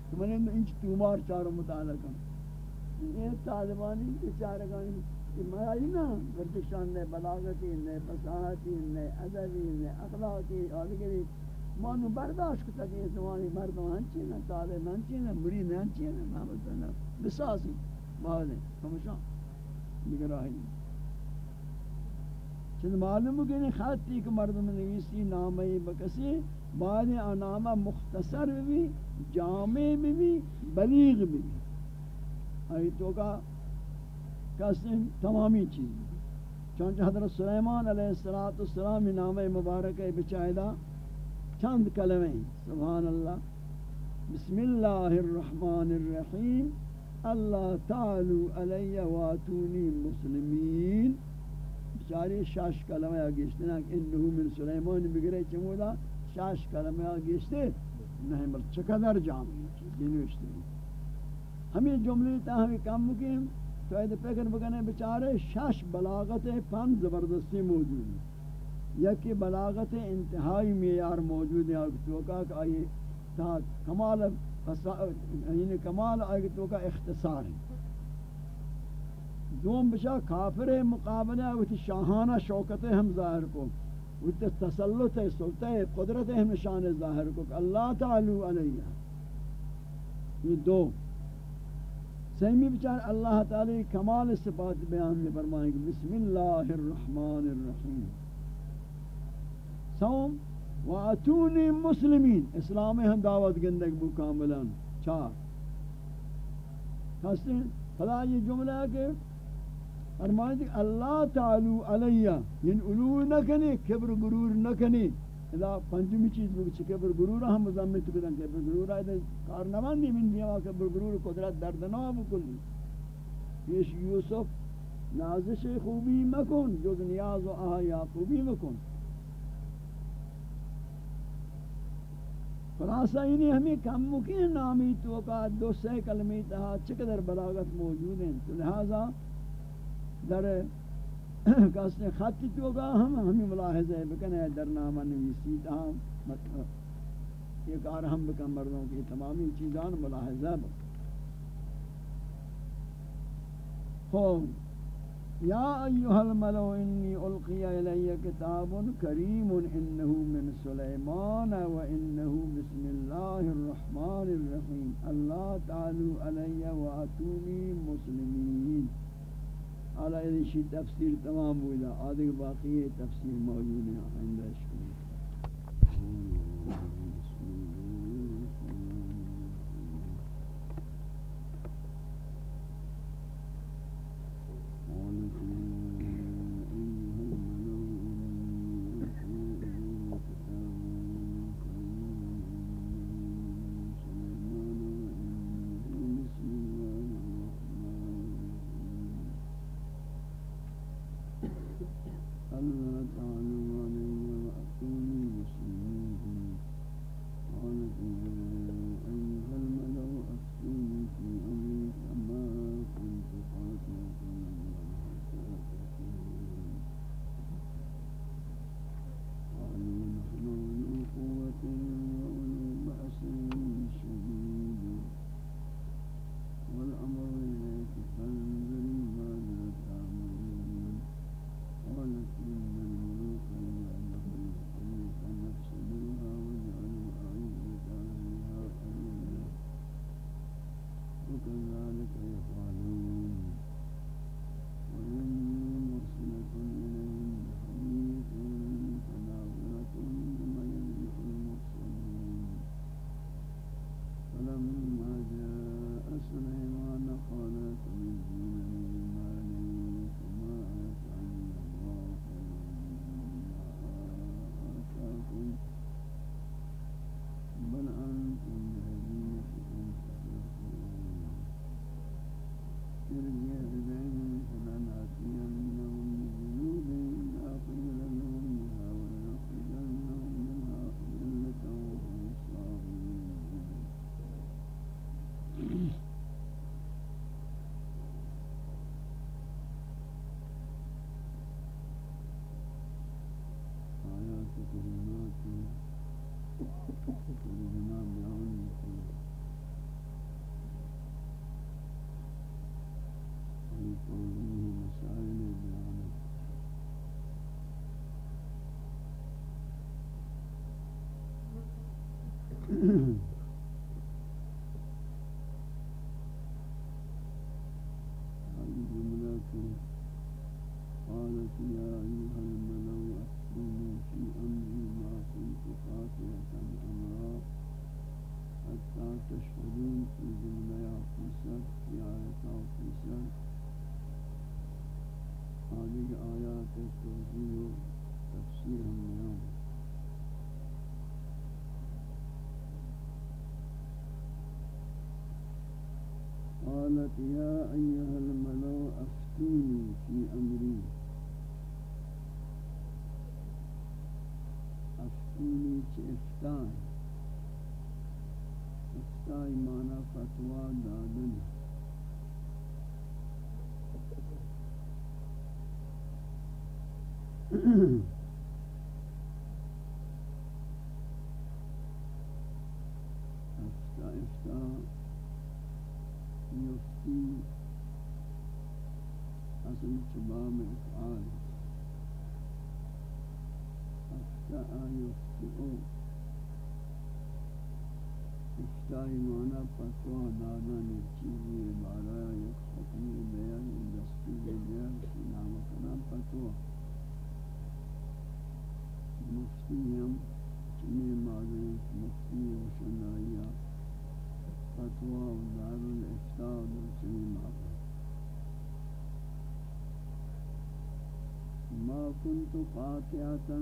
تو میں نے انچ تومار چاروں مطالعہ کم یہ طالبانی بیچارگانی کہ میں آئی نا گردشان نے بلاغتی نے فصاحتی نے ادبی نے اخلاقی آدھگری مانو برداشت کتا کہ زمانی مردم ہنچی نا طالب ہنچی نا مرید ہنچی نا محمد نا بساسی مہدیں ہمشان دیگر آئی نہیں چند معلوم کہ نہیں خطی کہ مردم نویسی نامی بکسی بعد نامہ مختصر بھی جامع بھی بلیغ بھی آئی تو کا کسی تمامی چیز چونچہ حضرت سلیمان علیہ السلام نام مبارک بچائدہ چند کلمیں۔ سبحان اللہ۔ بسم اللہ الرحمن الرحیم۔ اللہ تعالی علی واتونی مسلمین۔ چاری شاش کلمہ گشتنا انہو من سلیمان بگرے چمودا شاش کلمہ گشتے نہیں مر چقدر جام دینوشتے ہمیں جملے تا ہمیں کم مکیم تو ایدے فکر بکنے بچارے شاش بلاغت پن زبردستی موجود ہے یکی بلاغت انتہائی معیار موجود ہے اور تو کا کہ آئی تا کمال یعنی کمال آئی تو کا اختصار ہے دوم بشا کافر مقابلہ وتی شاہانہ شوکت ہم ظاہر کو وتی تسلط سلطہ قدرت ہم نشان ظاہر کو، کہ اللہ تعالی علیہ۔ یہ دو۔ سیمی بچار اللہ تعالی کمال صفات بیان میں فرمائیں کہ بسم اللہ الرحمن الرحیم۔ سوم، واتونی مسلمین۔ اسلام ہم دعوت گندگ بو کاملان چار۔ ہستیں فلا یہ جملہ ہے کہ فرمائیں اللہ تعالی علیہ یعنی علو نہ نکنی، کبر غرور نہ نکنی. اذا پنجمی چیز بگو چھ کبر غرور ہم مزمت کدن کبر غرور ہے کار کارنامندی من دیا کبر غرور قدرت دردنا بکلی پیش یوسف، نازش خوبی مکن جو نیاز و آہا یا خوبی مکن. خلاصہ انہی ہمیں کم مکین نامی توقع دو سے کلمی تہا چقدر بلاغت موجود ہیں. تو لہذا در کس نے خط توقع ہم، ہمیں ملاحظہ بکنے در نامہ نویسی تہا مطلب ایک آر ہم بکن مردوں کی تمامی چیزان ملاحظہ بکن خوب یا ایها الملو انی القی الی کتاب کریم انه من سلیمان و انه بسم الله الرحمن الرحیم۔ اللہ تعالی علی و اتونی مسلمین۔ علی ادشی تفسیر تمام ہوئی آدھے باقی تفسیر موجود ہے آئندہ شکریہ قالت يا أيها الملو أفتوني في أمري. أفتوني في إفتاء إفتاء معنى فتوى دادن. أفتاء یفتی اصل چبام افعال افتاء یفتئو افتائی معنی فتوہ دادن ایک چیزی بارا یک حکمی بیان دستور بیان نام کنام فتوہ مفتی ہم چمی معنی مفتی و شنائیہ وشنائیہ فتوى ودار الافتاء والسمي معروف ما كنت قاطعة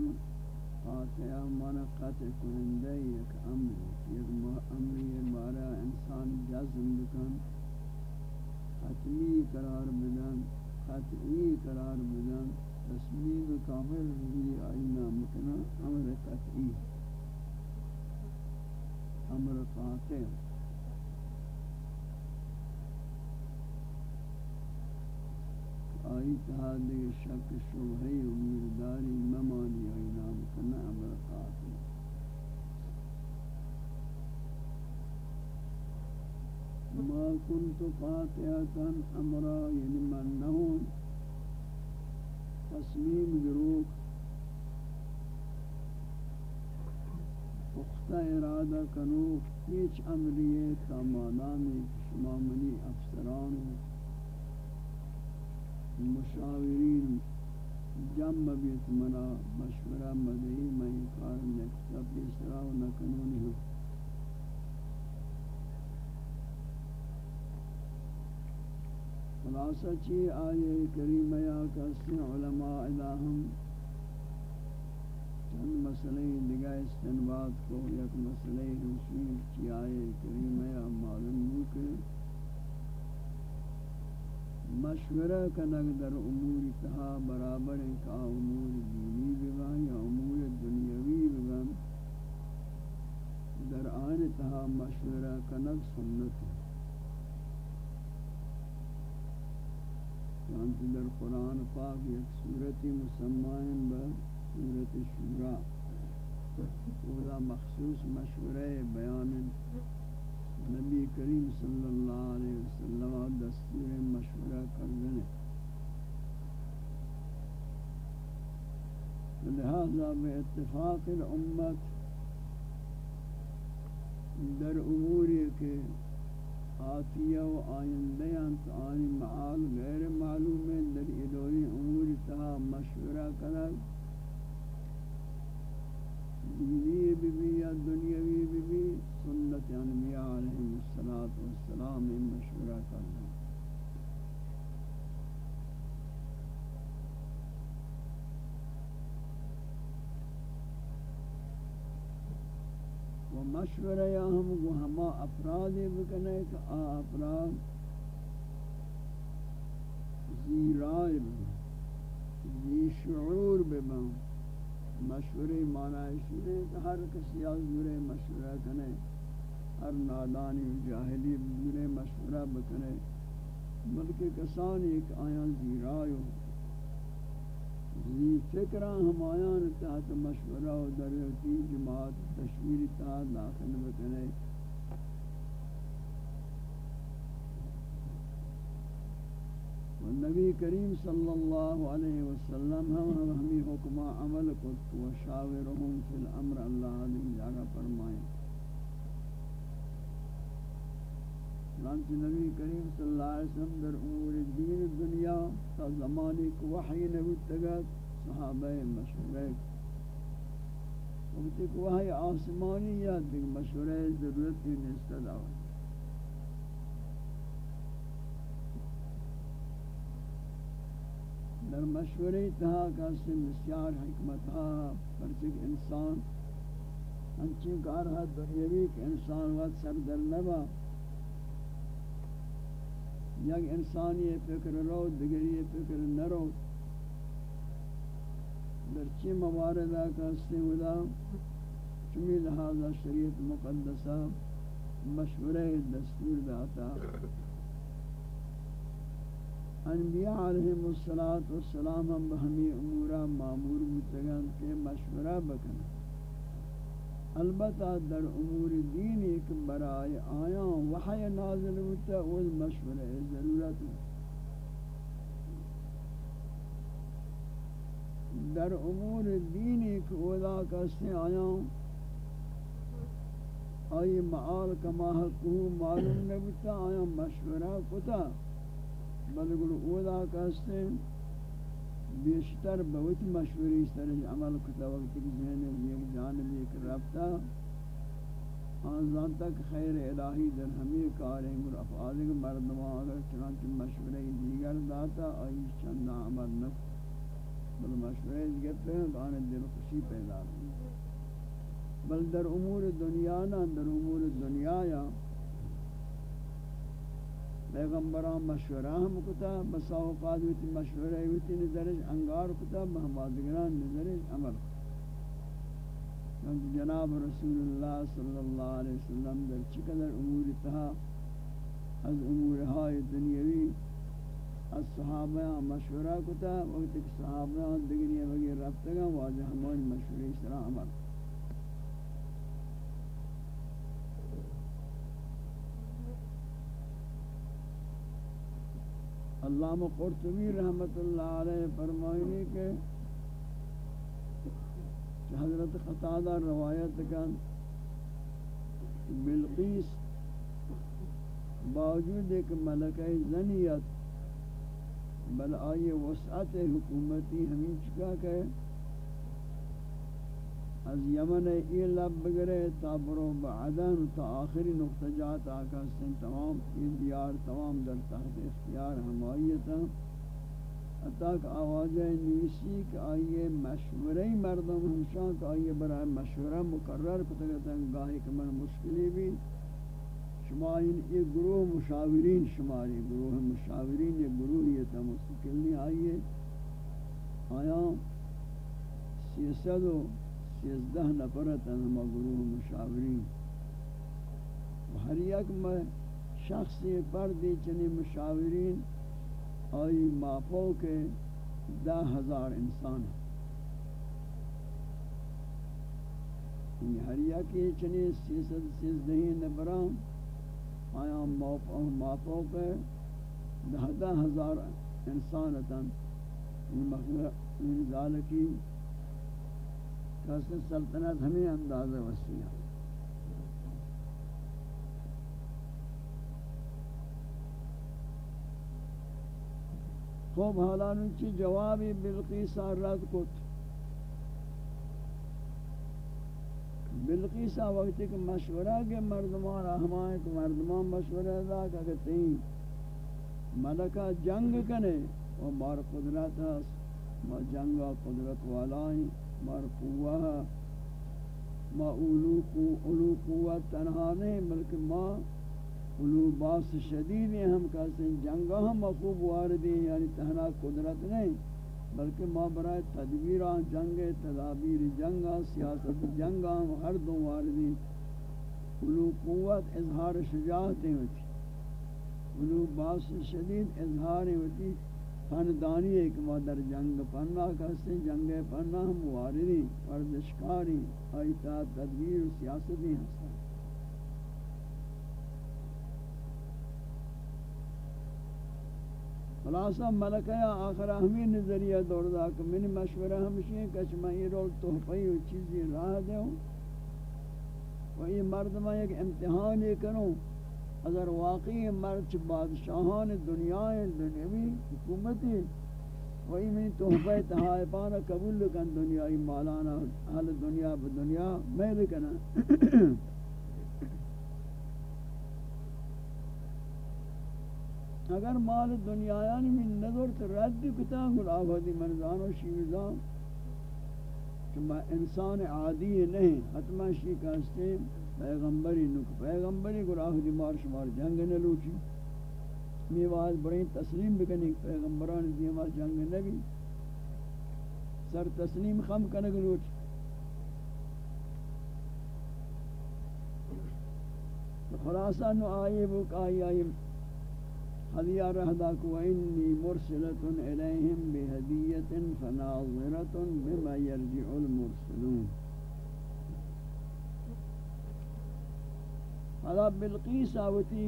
قاطعة من قطع کنندے یک امر یک امری بارا انسان جزم بکن. حتمی قرار بدن، قطعی قرار بدن. تصمیم کامل بھی آئینہ مکنا امر قطعی. امر قاطع. آئی تحادی شک شبہی امیرداری ممانی اینام کنا عمر قاتل۔ ما كنت قاطعة امرا یعنی من نہون تصمیم دروک پختہ ارادہ کنوک ہیچ امریت کا مادامی شما منی افسران مشاورین جمع بیت منا مشورہ مدہی میں کار نکتا پیسرا و نکنونی ہوں خلاصہ چی آئے کریمہ یا کسی علماء الہم چند مسئلہ دگا استنباد کو، یک مسئلہ رسول چی آئے کریمہ یا معلوم ہو کہ مشورہ کنگ در امور تہا برابر کا امور دینی بگان یا امور دنیاوی بگان در آن تہا مشورہ کنگ سنت چانچہ در قرآن پاک ایک صورت مسمائن با صورت شورا۔ وہ مخصوص مشورہ بیان نبی کریم صلی اللہ علیہ وسلم دستور مشورہ کرنے لہذا بے اتفاق الامت در اموری کے آتیہ و آئندیاں تو آنی معال غیر معلوم ہے در ادوری اموری تہا مشورہ کرد دینی بھی بھی یا دنیاوی بھی بھی سنت انبیاء علیہ السلام میں مشورہ کرنا۔ و مشورہ یا ہم کو ہما افراد بکنے کہ آ افراد زیرائے زی شعور ببن۔ مشورے معنی ہے کہ ہر کسی آزورے مشورہ کنے ہر نادانی جاہلی بزرے مشورہ بکنے، بلکہ کسان ایک آیان زیرائیو زی فکران ہم آیان تحت مشورہ و دریتی جماعت تشویر تحت داخل بکنے۔ نبی کریم صلی اللہ علیہ وسلم ہم ہمیں حکمہ عمل کو و شاورہم فی الامر اللہ علیہ جاگہ فرمائیں۔ چنانچہ نبی کریم صلی اللہ علیہ وسلم در امور دین دنیا تا زمانی کو وحی نبی تگت صحابہ مشورہ وقتی کو وحی آسمانی یا دیکھ مشورہ ضرورت ہی نستد آوات در مشورے تہا کا سے بسیار حکمت ہا پرچک انسان ہنچی کار ہے دنیاوی کہ انسان وقت سر در نبا یک انسانی فکر رو دگری فکر نرو. در چی مواردہ کا استعمال چمی لہذا شریعت مقدسہ مشورہ دستور داتا. انبیاء علیہم السلام ہم بہمی امورا معمور بتگن کے مشورہ بکن البتہ در امور دین ایک برائے آیاں وحی نازل ہوتا وہ مشورہ ضرورت در امور دین ایک اولا کسے آیاں آئی معال کما حقو معلوم نبتا آیا مشورہ کتا بلکل اولا کہستے بیشتر بہت مشوری اس طرح عمل کتا وقت کی ذہن ایک جانب ایک رفتا آنزان تک خیر الہی در ہمیں کاریں گر افعال مردمان اگر چنانچہ مشورہ دیگر داتا آئی چندہ عمل نکتا بل مشورہ دیگر ہیں تو آنے دل خوشی پیدا بل در امور دنیا نا در امور دنیا یا پیغمبران مشورہ ہم کتا بسا اوقات ویتی مشورہ ویتی نظرش، انگار کتا محمدگران نظرش، عمل. کتا جناب رسول اللہ صلی اللہ علیہ وسلم در چقدر امور تہا؟ از امور ہائی دنیاوی، از صحابہ مشورہ کتا وقت ایک صحابہ دگنی وغیر رفتگا، واجہ ہماری مشورہ اس طرح عمل. علامہ قرطبی رحمت اللہ علیہ فرمائنی کہ حضرت قطادہ روایت کا بلقیس باوجود ایک ملکہ زنیت، بل آئی وسعت حکومتی ہمیں چکا کہ از یمن ای لب بگرے تا برو بعدن تا آخری نقطہ جات آکا سن تمام یہ دیار تمام در تحت اختیار ہمائیتا حتیٰ کہ آواز نیسی کہ آئیے مشورہ مردم ہمشان کہ آئیے برای مشورہ مقرر کتگتا گاہی کہ من مشکلی بھی شما یہ گروہ مشاورین شماری گروہ مشاورین یہ گروہ یہ تا مستقلی آئیے آیا سیسد و سیزدہ نفرت ہما گروہ مشاورین. و ہر یک میں شخص پردی چنی مشاورین آئی مافو کے دہ ہزار انسان ہیں ہر یک چنی سیزد سیزدہی نفران، آیا مافو کے دہ دہ ہزار انسانتاً ان ذالکی کسی سلطنت ہمیں انداز وسیع خوب حالان چی جوابی بلقیسا رد کت بلقیسا وقتی کہ مشورہ کے مردمان رحمائیں کہ مردمان مشورہ دا کہ تین ملکہ جنگ کنے وہ مار قدرت ہے ما جنگا قدرت والائیں مرقوہ ما اولو اولو قوت تنہا نہیں، بلکہ ما اولو باس شدید ہیں، ہم کہتے ہیں جنگا ہم مخوب واردی ہیں یعنی تہنا قدرت نہیں، بلکہ ما برای تدبیران جنگ، تدابیر جنگا سیاست جنگا ہم ہر دو واردی اولو قوت اظہار شجاعتیں ہوتی اولو باس شدید، اظہار ہوتی خاندانی ایک مادر جنگ پننا کہتے ہیں جنگ پننا ہم واردی آئیتا تدبیر و سیاستی ہستا۔ خلاصہ ملکہ آخر ہمیں نظریہ دوردا کہ من مشورہ ہمشی ہے کہ میں یہ رول تحفی و چیزی راہ دے ہوں۔ و یہ مردمہ ایک امتحان یہ کروں۔ اگر واقعی مرچ بادشاہان دنیا دنیاوی حکومتی وہی میں تحفہ تحائفانا قبول کن دنیای مالانا حل دنیا بدنیا میل کنا اگر مال دنیایانی من نظر تو رد کتا گل آبادی منزان و شیوزان کہ میں انسان عادی نہیں حتما شی کہستے ہیں پیغمبری نک پیغمبری گناہ دی مار شمار جنگ نہ لوٹی۔ میواز برین تسلیم بکنی پیغمبران دیما جنگ نبی سر تسلیم خم کنگ لوٹ خلاصہ نو آئے بک آئی آئی حدیہ رہدا کو انی مرسلت الیہم بہدیت فناظرت بما یرجع المرسلون۔ حدا بلقیس آوتی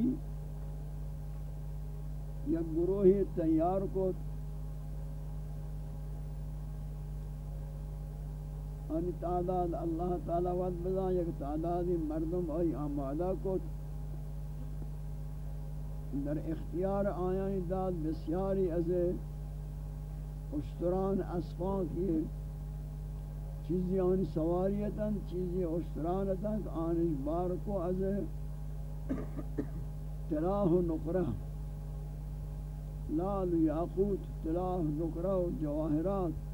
یک گروہی تیار کو ان تعداد اللہ تعالی ود بزا یک تعداد مردم ای آمادہ کو در اختیار آیان داد بسیاری از اشتران اسفان کی چیزی آن سواریتاں چیزی اشترانتاں آنش بار کو از تلاہ و نقرہ۔ لال یاقوت تلاہ نقرہ و جواہرات۔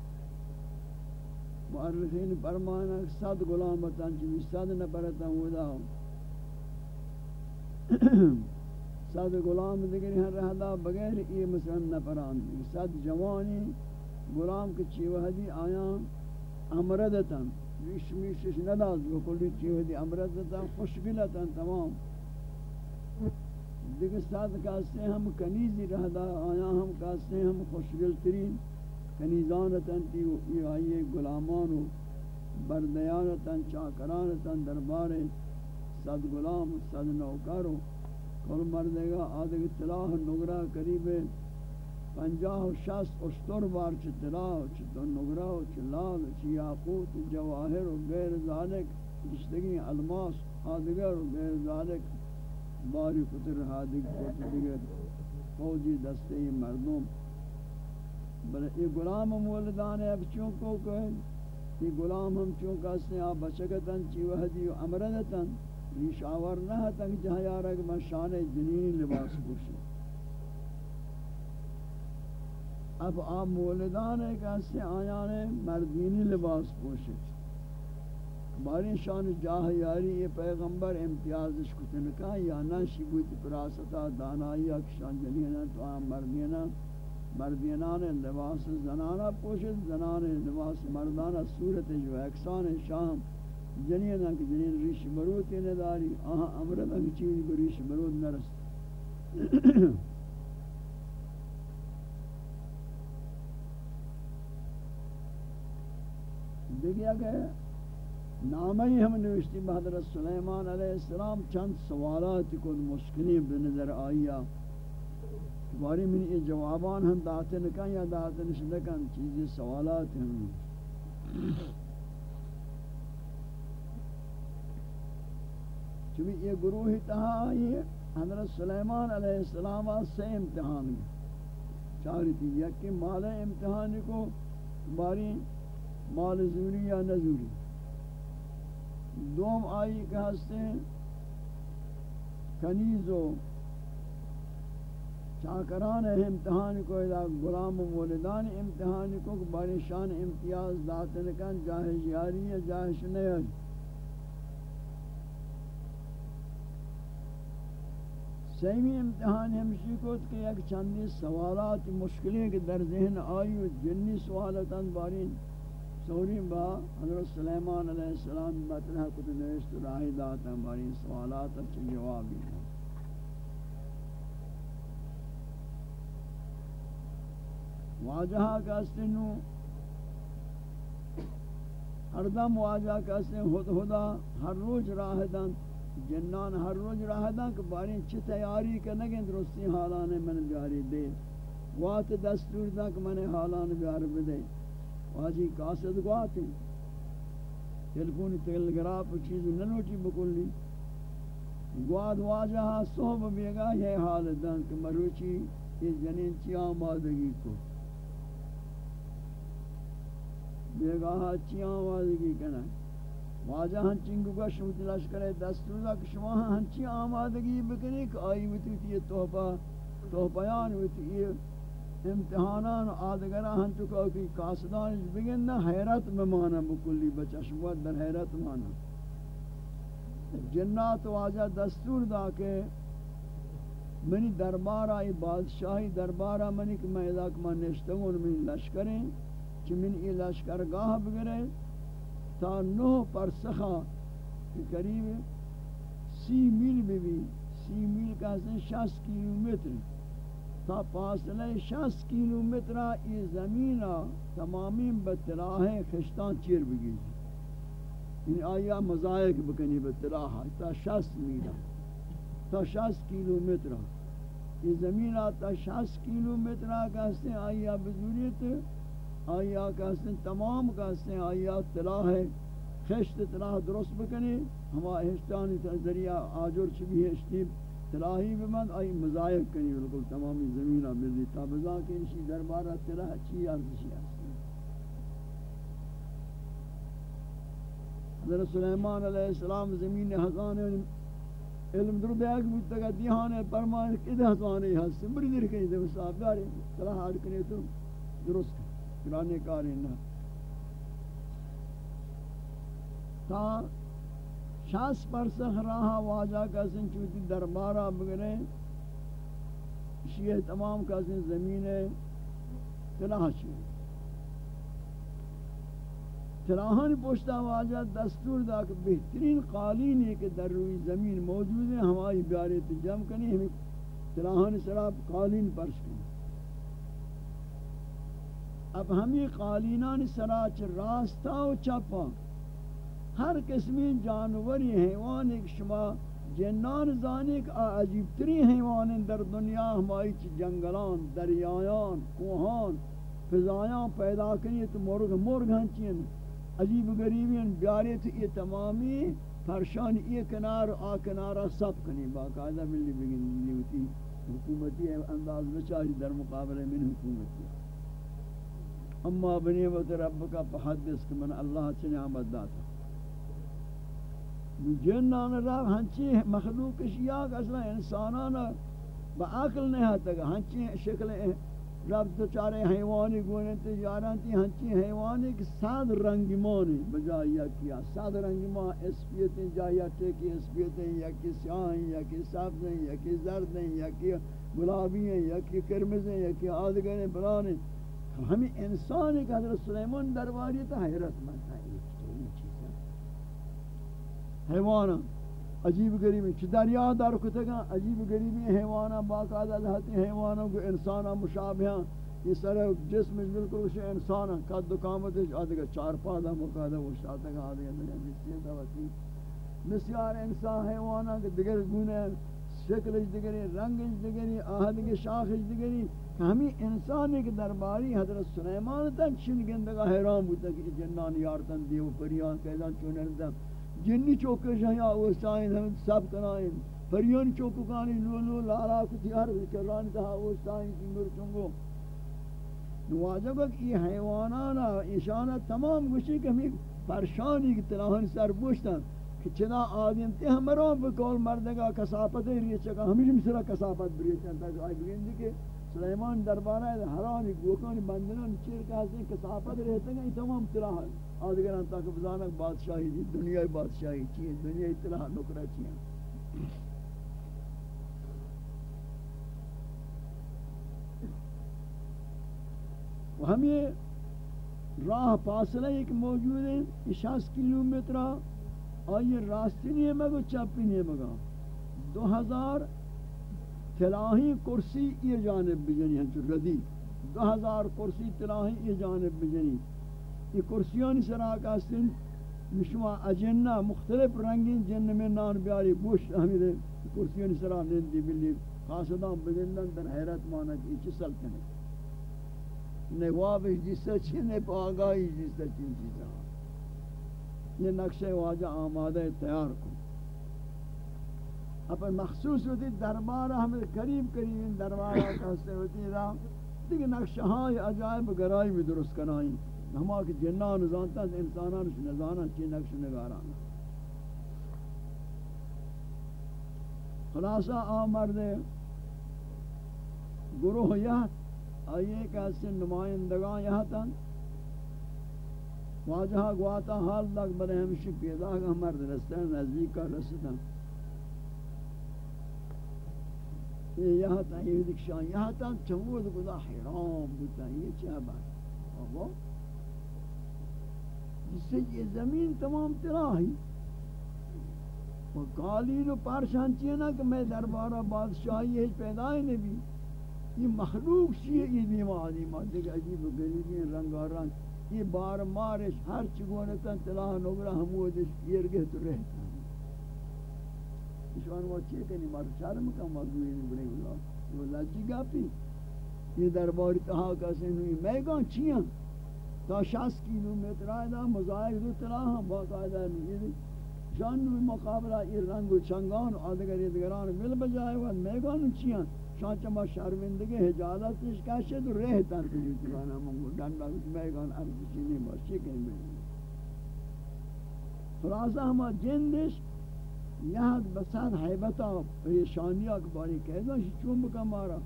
معرفین فرمانا صد غلامتاں چیزی صد نپرتاں ودا۔ صد غلام دیگر ہیں رہدا بغیر یہ مثلا نفران۔ صد جوانی غلام کے چیوہدی آیاں امردتاں ریش میشش نداز بکلی چیوہدی امردتاں خوشگلتاں تمام۔ دیگر صد کاستے ہم کنیزی رہدا آیاں ہم کاستے ہم خوشگل ترین کنیزانتاں تیو یہ آئیے غلامانو بردیانتاں، چاکرانتاں دربارے صد غلام، صد نوکارو کل مردے گا آدھے اطلاع نگرہ قریب پنجاہ و شست اشتر بار چھ تلاح چھ تو نگرہ چھ لال چھ یاقوت جواہر و غیر ذالک جشتگی علماس آدھگر و غیر ذالک باری کتر حادق کتر دیگر فوجی دستے مردم۔ بلے یہ غلام مولدان ہے اب چونکو کہ یہ غلام ہم چونکہ اس نے آپ بچکتاں چی وحدی و امرنتن امردتاں ریشاور نہ تک جہاں یارا کہ میں شان جنین لباس پوشی۔ اب آپ مولدان ہے کہ اس سے آیان مردینی لباس پوشی۔ باری شان جاہ یاری یہ پیغمبر امتیاز کتن کا یا نہ شبوت پراستا دانائی اکشان جنین تو آم مردینہ مردینان لباس زنانہ پوشد زنان لباس مردانہ صورت جو اکسان شام جنین کہ جنین ریش مرود نداری، آہاں امرد انگ چیز کو ریش مرود نرس دیکھیا کہ نامی ہم نوشتی حضرت سلیمان علیہ السلام چند سوالات کو مشکلی بنظر آئیا باری من یہ جوابان ہم داتے نکن یا داتے نشدکن چیزی سوالات ہم چونکہ یہ گروہ تہا آئی حضرت سلیمان علیہ السلام سے امتحان گئے. چاری تھی یکی مال امتحان کو، باری مال زوری یا نزوری. دوم آئی کہ ہستے کنیز و چاکران امتحان کو ادا غلام و مولدان امتحان کو باری شان امتیاز داتن کن جاہش یاری یا جاہش نہیں سیمی امتحان ہمشی کو کہ ایک چندی سوالات مشکلیں کہ در ذہن آئی و جنی سوالتاں بارین سوری با حضرت سلیمان علیہ السلام مطلع کت نوشت راہی داتا بارین سوالات اچھا جوابی ہیں واجہا کہستے نو، ہر دم واجہا کہستے خود خدا ہر روز راہ دن، جنان ہر روز راہ دا کہ بارین چی تیاری کرنگیں درستی حالان من بیاری دے، وات دستور دا کہ من حالان بیار بدے۔ واجی قاسد گواتی تلفونی تلگراف چیز ننوٹی بکلی۔ گواد واجہ صحب بیگا یہ حال دن کہ مروچی یہ جنین چی آمادگی کو۔ بیگاہ ہاں چی آمادگی کرنا واجہ ہاں ہنچین گوگا شمت لشکر دستور دا کہ شما ہاں ہنچی آمادگی بکنی کہ آئی ویتی یہ تحفہ تحفیان ویتی یہ امتحانان آدگرہ ہن ہنچو کہ کاسدان بگن نا حیرت بمانا بکلی بچہ شما در حیرت مانا۔ جنات واجہ دستور دا کہ منی دربارہ ای بادشاہی دربارہ منی کہ میں اذا کما نشتگون منی لشکریں چی من ای لشکرگاہ بگرے تا نو پر سخا قریب سی میل بھی بھی، سی میل کا حسن شاس کیلومیتر تا فاصلہ شاس کیلومیتر ای زمین تمامی بطلاح خشتان چیر بگی یعنی آیا مزائق بکنی بطلاح تا شاس میل. تا شاس کیلومیتر یہ زمین تا شاس کیلومیتر کا حسن آیا بزوریت آیا کا حسن تمام کا حسن آیا تلاح خشت تلاح درست بکنی؟ ہما احشتانی ذریعہ آجر چبی ہے اشتیب ہشتی تلاحی بمند آئی مزایق کنی بلکل تمامی زمینہ ملی تا بزا کے انشی دربارہ تلاح چی ارزشی ہستی حضرت سلیمان علیہ السلام زمین حضان علم درو بیاگ بودتا گا دیہانے پرمان کدھ حضانے ہستی بری در کنی دے صاحب داری تلاح آڑ کنی تو درست کرانے کاری نہ تا شاس پر سخراہا واجہ کسن چوتی دربارہ بگرے شیعہ تمام کسن زمین تلاہ چیئے تلاہن پوشتا واجہ دستور دا کہ بہترین قالین ہے کہ در روی زمین موجود ہے، ہماری بیارت جم کنی، ہمیں تلاہن سراب قالین پرش کنی۔ اب ہمیں قالینان سراچ راستہ و چپا ہر قسمی جانوری حیوان ایک شما جنان زانیک عجیب تری حیوان در دنیا ہمائی جنگلان، دریایان، کوہان، فضایان پیدا کنی تو مرگ مرگ ہنچین عجیب غریبین بیاری تو یہ تمامی پرشان یہ کنار، آ کنارا سب کنی باقاعدہ ملی بگن لیوتی حکومتی انداز بچاری در مقابلے من حکومتی۔ اما بنیمت رب کا پحدث کہ من اللہ چنے آمد داتا۔ جنان رب ہنچی مخلوق اشیاء اصلا انسانانا با عقل نہیں آتا گا ہنچی شکل رب تو چارے حیوانی گونے تجاران تی ہنچی حیوانی کہ ساد رنگی مانی بجائی کیا؟ ساد رنگی مان اسپیتیں جایا ٹیکی اسپیتیں یا کی سیاہیں یا کی سبز ہیں، یا کی زرد ہیں، یا کی گلابی ہیں، یا کی کرمز ہیں، یا کی آدگر ہیں۔ ہمیں انسان ایک حضرت سلیمان درباری تا حیرت مند ہے۔ حیوان عجیب غریب چھ دریا دار کتگا عجیب غریبی حیوان باقاعدہ ذاتی حیوانوں کو انسان مشابہ یہ سر جسم بالکل اس انسان کا دکامت ادگا چار پادا مقادا وہ شاتا کا ادگا مثل دوتی مسیار انسان حیوان کے دیگر گنے شکل دیگری رنگ دیگری آہد کے شاخ دیگری ہمیں انسان کے درباری حضرت سلیمان تن چن گندگا حیران بوتا کہ جنان یارتن دیو پریان کیدا چونن جنی چوکے جہاں اوستائیں ہم سب کنائیں۔ پریان چوکانی لو لو لالا کو تیار کران تھا اوستائیں کی مر چنگو نواجب کہ یہ حیوانانا اشانہ تمام گوشی کہ ہمیں پرشانی کی تلاہن سر بوشتن کہ چنا آدم تے ہمروں بکول مردگا کسافت ریچا کہ ہمیشہ مثلا کسافت بریچا تک آئی بگن کہ سلیمان دربارہ حرانی گوکانی بندنان چیر کا حسن کسافت رہتے ہیں تمام تلاہن آدھگران تاکہ بزانک بادشاہی جی دنیا بادشاہی چیئے دنیا اطلاع نکرہ چیئے ہم یہ راہ فاصلہ ایک موجود ہے اشاس کلومیتر آئیے، راستی نہیں ہے مگو، چاپی نہیں ہے مگا دو ہزار تلاہی کرسی یہ جانب بجنی یعنی ہیں جو ردی، دو ہزار کرسی تلاہی یہ جانب بجنی یعنی۔ یہ کرسیانی سراک آستین مشما اجنہ مختلف رنگین جن میں نان بیاری گوش ہمیں کرسیانی سراک نندی بلی خاصدان بگندن در حیرت مانا کہ یہ چی سلطنے نواب جسے چی نے پاگائی جسے چی چیزا۔ یہ نقشہ واجہ آمادہ تیار کو۔ اپن مخصوص ہوتی دربارہ ہمیں قریب قریب دربارہ کہستے ہوتی را۔ دیکھ نقشہ ہاں عجائب گرائی بھی درست کنائی۔ ہما کہ جنان زانتا ہے انسانان سے نزانا چی نقش نگارانا خلاصہ آمرد گروہ یہ آئیے کہ اس سے نمائندگان یہاں تن واجہا گواتا حال لگ بلے ہمشی پیدا کہ مرد رستے نزدیک کا رستے ہیں یہاں تا یہ دکشان یہاں تا چمود خدا حیرام بودتا یہ چاہ بات ابا جس سے یہ زمین تمام تراہی و قالین و پارشان چیئے نا کہ میں دربارہ بادشاہی ہے پیدا ہی نہیں یہ مخلوق چیئے، یہ دیمانی ماں دیکھ عجیب و گریبی رنگا رنگ یہ بار مارش، ہر چگونتا تلاہ نگرہ ہمودش گرگہ تو رہتا۔ شان وہ چیئے کنی مار شرم کا موضوع نہیں بڑے گلا وہ لجی گا یہ درباری تہا ہاں کسی نوی میں گا چیاں ہاں؟ تا شاس کیلو میتر ہاں، آئیدہ مزائق دو تلاہ ہم باقاعدہ نہیں شان نوی مقابلہ، یہ رنگ و چنگان آدھگر یہ دگران مل بجائے وقت میں گا نو چیاں شان چما شرمندگی حجالت اس کاشے تو رہتا تجھے تکانا منگو ڈنڈا میں گا عرض چینی باشی کہیں میں خلاصہ ہما جندش یہاں بسان حیبتا، پریشانی اکباری کہہ دو چون بکا مارا۔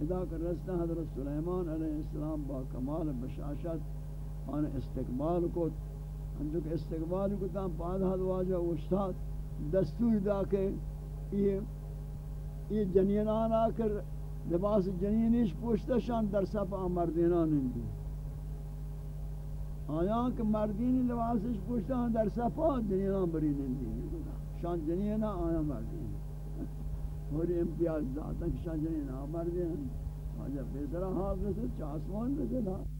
ادا کر رستا حضرت سلیمان علیہ السلام با کمال بشاشت، آن استقبال کو اندو کہ استقبال کو تاں پاد حد واجہ استاد دستور دا کہ یہ یہ جنینان آکر لباس جنینیش پوشتا شان در صف مردینان اندو آیا کہ مردینی لباسش پوشتا در صف جنینان برین اندو شان جنی جنین آیا مردی اور امتیاز داتا کہ شان جنین مردی مردین آجا بے حافظ ہے چاسمان رسل